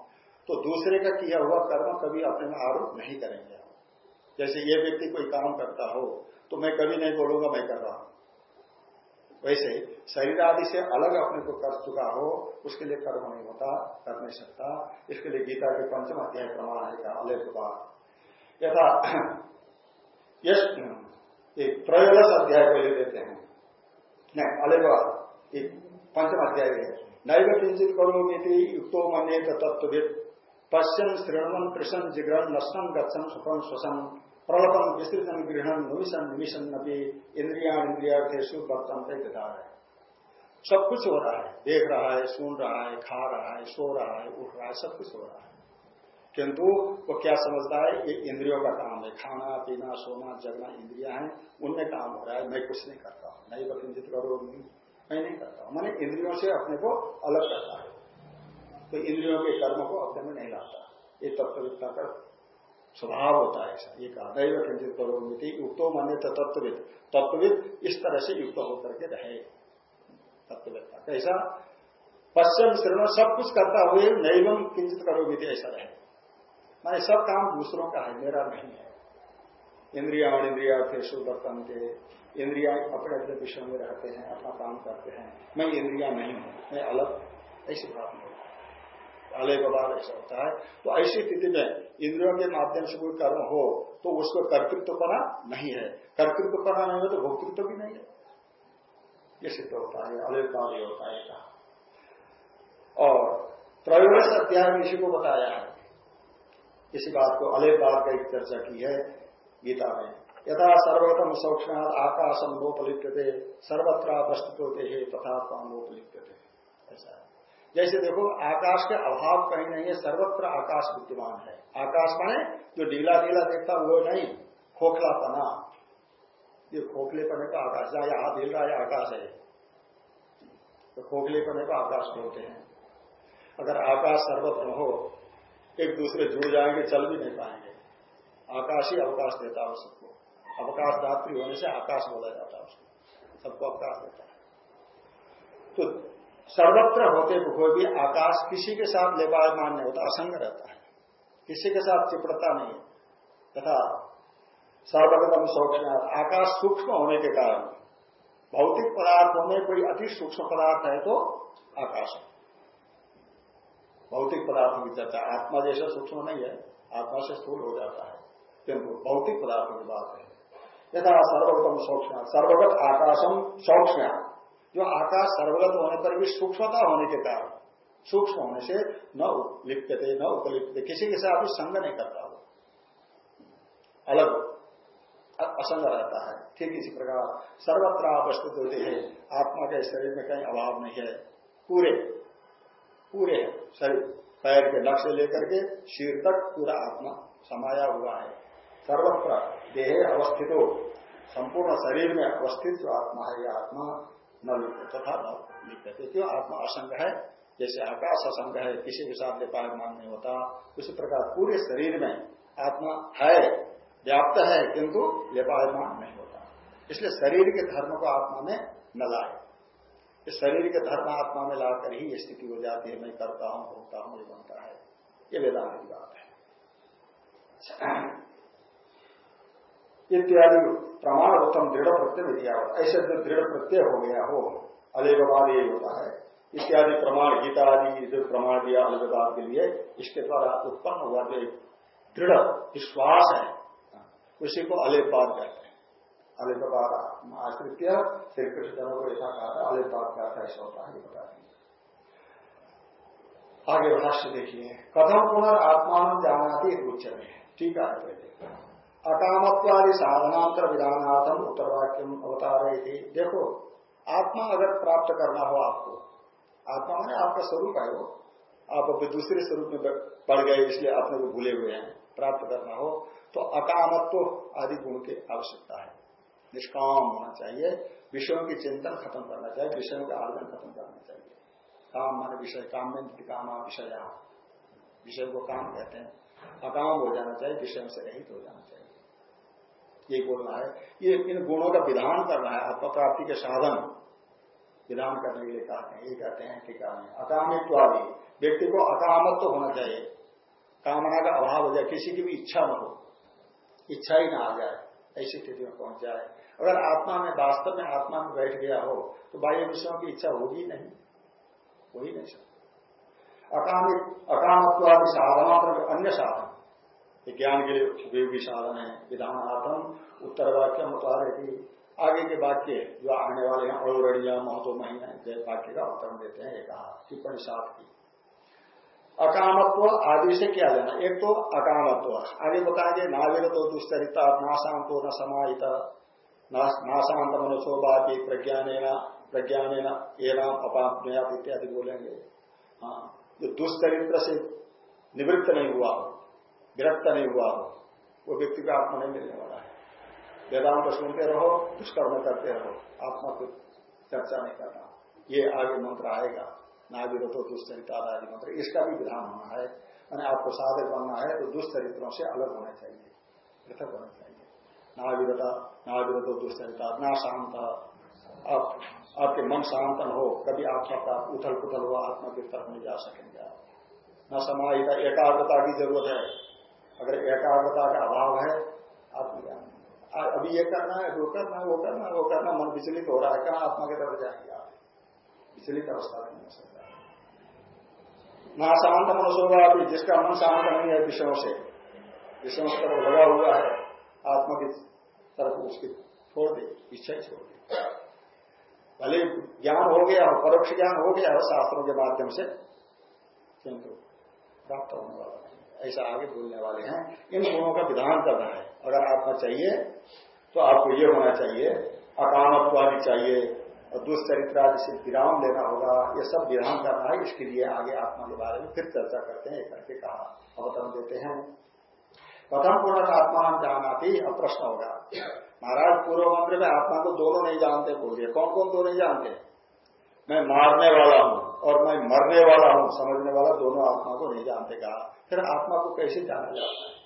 Speaker 1: तो दूसरे का किया हुआ कर्म कभी अपने में आरोप नहीं करेंगे जैसे ये व्यक्ति कोई काम करता हो तो मैं कभी नहीं बोलूँगा, मैं कर रहा हूँ। वैसे शरीर आदि से अलग अपने को कर चुका हो, उसके लिए कर्म नहीं होता, कर नहीं सकता। इसके लिए गीता के पंचम अध्याय प्रमाण है अलग बात यथा यश त्रयोदश अध्याय को ले देते हैं। नहीं एक पंचम अध्याय नैव किंचित करो मिति युक्तो मन्य तत्विद पश्चिम श्रेणवन कृष्ण जिग्रन नष्टम गच्छन सुखम श्वसन प्रलपन विस्तृतन गृहण निमिशन निमिशन नपी इंद्रिया इंद्रियार्थेशु वर्तन बता है सब कुछ हो रहा है, देख रहा है, सुन रहा है, खा रहा है, सो रहा है, उठ रहा है, सब कुछ हो रहा है। किंतु वो क्या समझता है? ये इंद्रियों का काम है। खाना, पीना, सोना, जगना, इंद्रिया है, उनमें काम हो रहा है। मैं कुछ नहीं करता हूँ। नहीं बकिंजित करो मैं नहीं करता हूँ। मैंने इंद्रियों से अपने को अलग करता है। तो इंद्रियों के कर्म को अपने में नहीं लाता। ये तत्वविद्ता का स्वभाव होता है ऐसा। ये कहा, दैव किंचित करोमिति युक्तो मान्य तत्विद तत्वविद। इस तरह से युक्त होकर के रहे। तत्ववेत्ता कैसा पश्चिम श्रेण सब कुछ करता हुए नैवम किंचित करोमिति ऐसा रहे। माने सब काम दूसरों का है, मेरा नहीं है। इंद्रिया और इंद्रिया सुवर्तन के इंद्रिया अपने अपने विषय में रहते हैं, अपना काम करते हैं। मैं इंद्रिया नहीं हूँ, मैं अलग। ऐसी बात नहीं। आलय के ऐसा होता है। तो ऐसी स्थिति में इंद्रियों के माध्यम से कोई कर्म हो तो उसको कर्तृत्व पना नहीं है। कर्तृत्व पना नहीं हो तो भोक्तृत्व भी नहीं है। ये सिद्ध होता है अलय ये होता है कहा। और त्रयोदश अध्याय में इसी को बताया है। इसी बात को अलय बाद का एक चर्चा की है गीता में। यथा सर्वतम सौक्ष्म आकाशम लोपलिप्यते सर्वत्र वस्तु होते तथा लोपलिप्यते ऐसा जैसे देखो, आकाश के अभाव कहीं नहीं है, सर्वत्र आकाश विद्यमान है। आकाश माने जो ढीला ढीला देखता वो नहीं खोखला पना ये खोखले पने का आकाश, जहाँ यहाँ ढील रहा है, आकाश है। तो खोखले पने का आकाश बोलते हैं। अगर आकाश सर्वत्र हो, एक दूसरे जुड़ जाएँगे, चल भी नहीं पाएँगे। आकाश ही अवकाश देता है सबको अवकाश दात्री होने से आकाश बोला जाता है उसको। सबको अवकाश देता है। तो सर्वत्र होते हुए भी आकाश किसी के साथ लेपायमान नहीं होता, असंग रहता है। किसी के साथ चिपड़ता नहीं तथा सर्वगतम सौक्ष्म आकाश सूक्ष्म होने के कारण, भौतिक पदार्थों में कोई अति सूक्ष्म पदार्थ है तो आकाश भौतिक पदार्थों की चर्चा, आत्मा जैसा सूक्ष्म नहीं है, आत्मा से स्थूल हो जाता है। किंतु भौतिक पदार्थों की बात है। यथा सर्वगतम सौक्ष्म सर्वगत आकाशम सौक्ष्म जो आकाश सर्वगत होने पर भी सूक्ष्मता होने के कारण, सूक्ष्म होने से न लिप्यते न उपलिप्त किसी के साथ भी संग नहीं करता वो अलग असंग रहता है। ठीक इसी प्रकार सर्वत्र अवस्थित होते हैं। आत्मा के शरीर में कहीं अभाव नहीं है। पूरे पूरे है शरीर। पैर के नक्श लेकर के शीर तक पूरा आत्मा समाया हुआ है। सर्वत्र देह अवस्थित हो। संपूर्ण शरीर में अवस्थित जो आत्मा है, यह आत्मा न लिखते तथा न लिखते क्यों आत्मा असंग है जैसे आकाश असंग है किसी के साथ लेपायमान नहीं होता उसी प्रकार पूरे शरीर में आत्मा है व्याप्त है किंतु लेपायमान नहीं होता इसलिए शरीर के धर्म को आत्मा में न लाए इस शरीर के धर्म आत्मा में लाकर ही स्थिति हो जाती है मैं करता हूँ भोगता हूँ ये बनता है ये वेदांत की बात है इत्यादि प्रमाण उत्तम दृढ़ प्रत्यय दिया ऐसे जो दृढ़ प्रत्यय हो गया हो अलेगवाद यही होता है। इत्यादि प्रमाण गीता आदि जो प्रमाण दिया अलेगवाद के लिए, इसके द्वारा उत्पन्न हुआ जो दृढ़ विश्वास है, उसी को अलेपाद कहते हैं। अलिपाद आश्रित श्री कृष्ण को ऐसा कहा था अलिपाद का अर्थ ऐसा होता है बता देंगे आगे भाष्य देखिए। कथम पुनर् आत्मान जाना जानाती उच्च में ठीक है। अकामत्वादि साधनांतर विधानार्थम उत्तर वाक्य बता रहे थे देखो, आत्मा अगर प्राप्त करना हो आपको, आत्मा मैंने आपका स्वरूप है वो। आप अभी दूसरे स्वरूप में पड़ गए, इसलिए अपने को भूले हुए हैं। प्राप्त करना हो तो अकामत्व आदि गुण की आवश्यकता है। निष्काम होना चाहिए। विषयों की चिंतन खत्म करना चाहिए। विषयों का आर्जन खत्म करना चाहिए। काम मान विषय काम में काम विषय। विषय को काम कहते हैं। अकाम हो जाना चाहिए, विषयों से रहित हो जाना चाहिए। ये बोलना है ये इन गुणों का विधान करना है आत्म प्राप्ति के साधन। विधान करने के लिए कहते हैं, ये कहते हैं कि टीका में अकामित्वादि व्यक्ति को अकामत्व तो होना चाहिए। कामना का अभाव हो जाए, किसी की भी इच्छा न हो। इच्छा ही ना आ जाए, ऐसी स्थिति में पहुँच जाए। अगर आत्मा में, वास्तव में आत्मा में बैठ गया हो तो बाह्य विषयों की इच्छा होगी नहीं। हो ही नहीं सकती अकामित अकामत्वादि साधना अन्य साधन। ज्ञान के लिए उपयोगी साधन है। विधानार्थम उत्तर वाक्य मुतारे की आगे के वाक्य जो आने वाले हैं अड़ोड़िया महतो महीने जय वाक्य का उत्तर देते हैं एक टिप्पणी सात की। अकामत्व आदि से क्या लेना? एक तो अकामत्व। आगे बताएँगे नाविर तो दुष्चरिता नाशांतो न समाहित। नाशांत मनुष्यो बाकी प्रज्ञान प्रज्ञान एवं अपात्मया इत्यादि बोलेंगे। हाँ जो दुष्चरित्र से निवृत्त नहीं हुआ हो विरक्त नहीं हुआ हो, वो व्यक्ति का आत्मा नहीं मिलने वाला है। वेदांत सुनते रहो, दुष्कर्म करते रहो, आत्मा को चर्चा नहीं करना। ये आगे मंत्र आएगा नाविरतो दुष्चरिता आदि मंत्र, इसका भी विधान होना है मैंने आपको साधक बनना है तो दुष्चरित्रों से अलग होना चाहिए, पृथक होना चाहिए। नाविरता नाविरतो दुष्चरिता, ना शांत, आप, आपके मन शांत न हो, कभी आपका उथल पुथल हुआ, आत्मा की तरफ़ नहीं जा सकेंगे आप। न समाहिता, एकाग्रता की ज़रूरत है। अगर एकाग्रता का अभाव है आत्मज्ञान अभी ये करना है, वो करना है, वो करना है, वो करना मन विचलित हो रहा है, कहा आत्मा की तरफ़ जाएँगे आप? विचलित अवस्था नहीं हो सकता। ना शांत होगा अभी जिसका मन शांत नहीं है विषयों से विषयों की तरफ़ लगा हुआ है, आत्मा की तरफ़ उसकी छोड़ दे, इच्छा छोड़ दे। भले ज्ञान हो गया हो परोक्ष ज्ञान हो गया, शास्त्रों के माध्यम से, किंतु प्राप्त होने वाला ऐसा आगे बोलने वाले हैं। इन गुणों का विधान करना है। अगर आत्मा चाहिए तो आपको ये होना चाहिए, अकामत्वादी चाहिए, और दुष्चरित्र आदि से विराम लेना होगा। ये सब विराम करना है। इसके लिए आगे आत्मा के बारे में फिर चर्चा करते हैं। करके कहा, अवतरण देते हैं। प्रथम पूर्ण आत्मा जाना थी अब प्रश्न होगा। महाराज, पूर्व मंत्र में आत्मा को दोनों नहीं जानते, बोलिए कौन कौन दो नहीं जानते? मैं मारने वाला हूँ और मैं मरने वाला हूँ, समझने वाला दोनों आत्मा को नहीं जानते कहा। फिर आत्मा को कैसे जाना जाता है?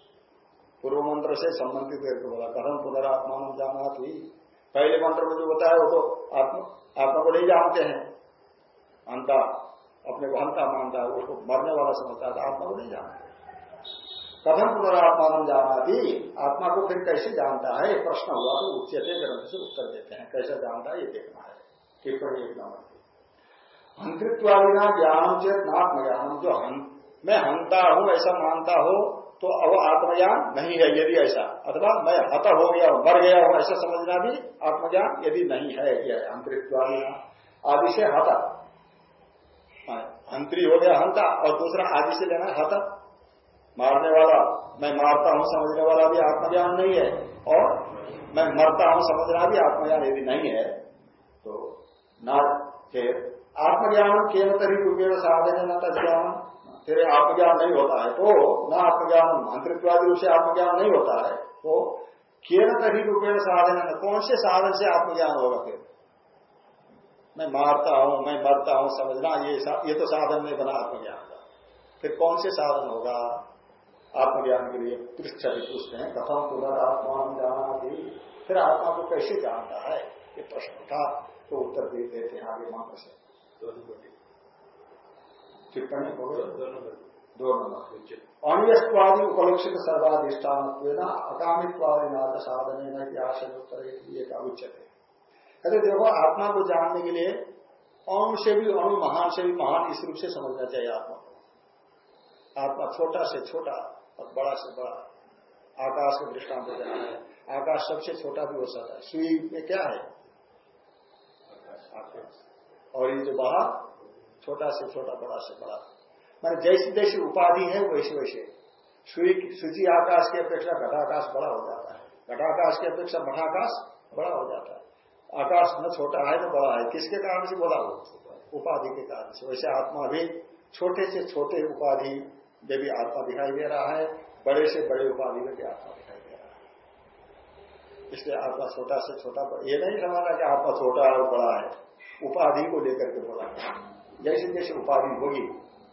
Speaker 1: पूर्व मंत्र से संबंधित करके बोला कथम पुनरात्मा जाना थी पहले मंत्र में जो बताया वो तो आत्मा आत्मा को नहीं जानते हैं। अंता अपने को हंता मानता है, उसको मरने वाला समझता है आत्मा को नहीं जानते। कथम पुनरात्मा जाना थी आत्मा को फिर कैसे जानता है? प्रश्न हुआ तो उच्चते ग्रंथ से उत्तर देते हैं। कैसे जानता है? ये देखना है। टिप्पणी एक नंबर। हंतृत्वादिना ज्ञान चेत नात्म ज्ञान जो हं, मैं हंता हूँ ऐसा मानता हो तो अब आत्मज्ञान नहीं है यदि ऐसा। अथवा मैं हत हो गया हूँ मर गया हूँ ऐसा समझना भी आत्मज्ञान यदि नहीं है यह अंतरित्वादी आदि से हत। हंत्री हो गया हंता और दूसरा आदि से लेना हत। मारने वाला मैं मारता हूँ समझने वाला भी आत्मज्ञान नहीं है और मैं मरता हूँ समझना भी आत्मज्ञान यदि नहीं है तो ना फिर आत्मज्ञान केवल तरी रूपेण साधन है, न तज्ञान। फिर आत्मज्ञान नहीं होता है तो न आत्मज्ञान मंत्रित्वादी रूप से आत्मज्ञान नहीं होता है तो केवल तरी रूपेण साधन है। कौन से साधन से आत्मज्ञान होगा फिर? मैं मारता हूँ, मैं मरता हूँ, समझना ये ये तो साधन नहीं बना आत्मज्ञान का। फिर कौन से साधन होगा आत्मज्ञान के लिए? पृष्ठति पूछते हैं, कथम पुनर्आत्मा जाना फिर आत्मा को कैसे जानता है? ये प्रश्न था तो उत्तर देते हैं आगे मंत्र से। टिप्पणी हो गई दो नंबर अनियस्वादी उपलक्षित सर्वाधिष्ठान अकामित्वादी नाथ साधन उत्तर का उच्चते कहते देखो आत्मा को जानने के लिए अणु से भी अणु महान से भी महान इस रूप से समझना चाहिए आत्मा को आत्मा छोटा से छोटा और बड़ा से बड़ा आकाश का दृष्टांत देना है। आकाश सबसे छोटा भी हो सकता है। सुई में क्या है? और ये जो बाहर छोटा से छोटा, बड़ा से बड़ा। मैंने जैसी जैसी उपाधि है, वैसे वैसे। सूची आकाश की अपेक्षा घटाकाश बड़ा हो जाता है। घटाकाश की अपेक्षा मठाकाश बड़ा हो जाता है। आकाश न छोटा है, न बड़ा है। किसके कारण से बोला हो? उपाधि के कारण से। वैसे आत्मा भी छोटे से छोटे उपाधि में भी आत्मा दिखाई दे रहा है। बड़े से बड़े उपाधि में भी आत्मा दिखाई दे रहा है। इसलिए आत्मा छोटा से छोटा, ये नहीं समझना कि आत्मा छोटा है और बड़ा है। उपाधि को लेकर के बोला जैसे जैसे उपाधि होगी,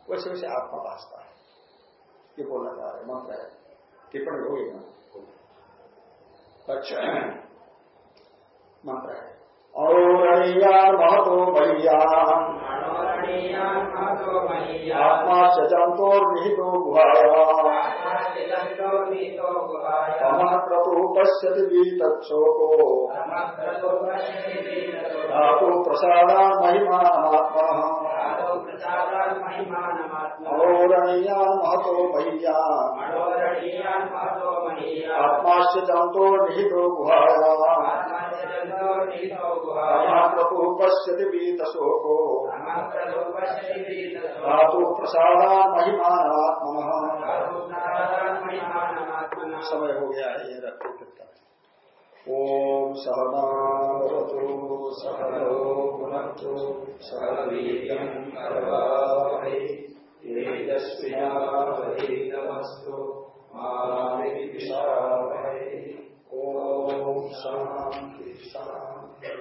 Speaker 1: वैसे वैसे आत्मा भाषता है। ये जा रहा है, मंत्र है। टिप्पणी होगी ना? अच्छा मंत्र है। और महतो भैया आत्मा चंतो निहितो गुहाया। क्रतु पश्यति वीतक्षोको धातु प्रसादा महिमात्मा औरणीयान महतो भैया आत्माश्च जंतो निहितो पश्यति वीतशोको। धातु प्रसादा महिमात्मा समय हो गया है ये रखते ओम सहना सहनो पुनक्तु सहवीर्यम् करवावहै तेजस्विनावधीतमस्तु मामिषावहै ॐ शांति शान्ति।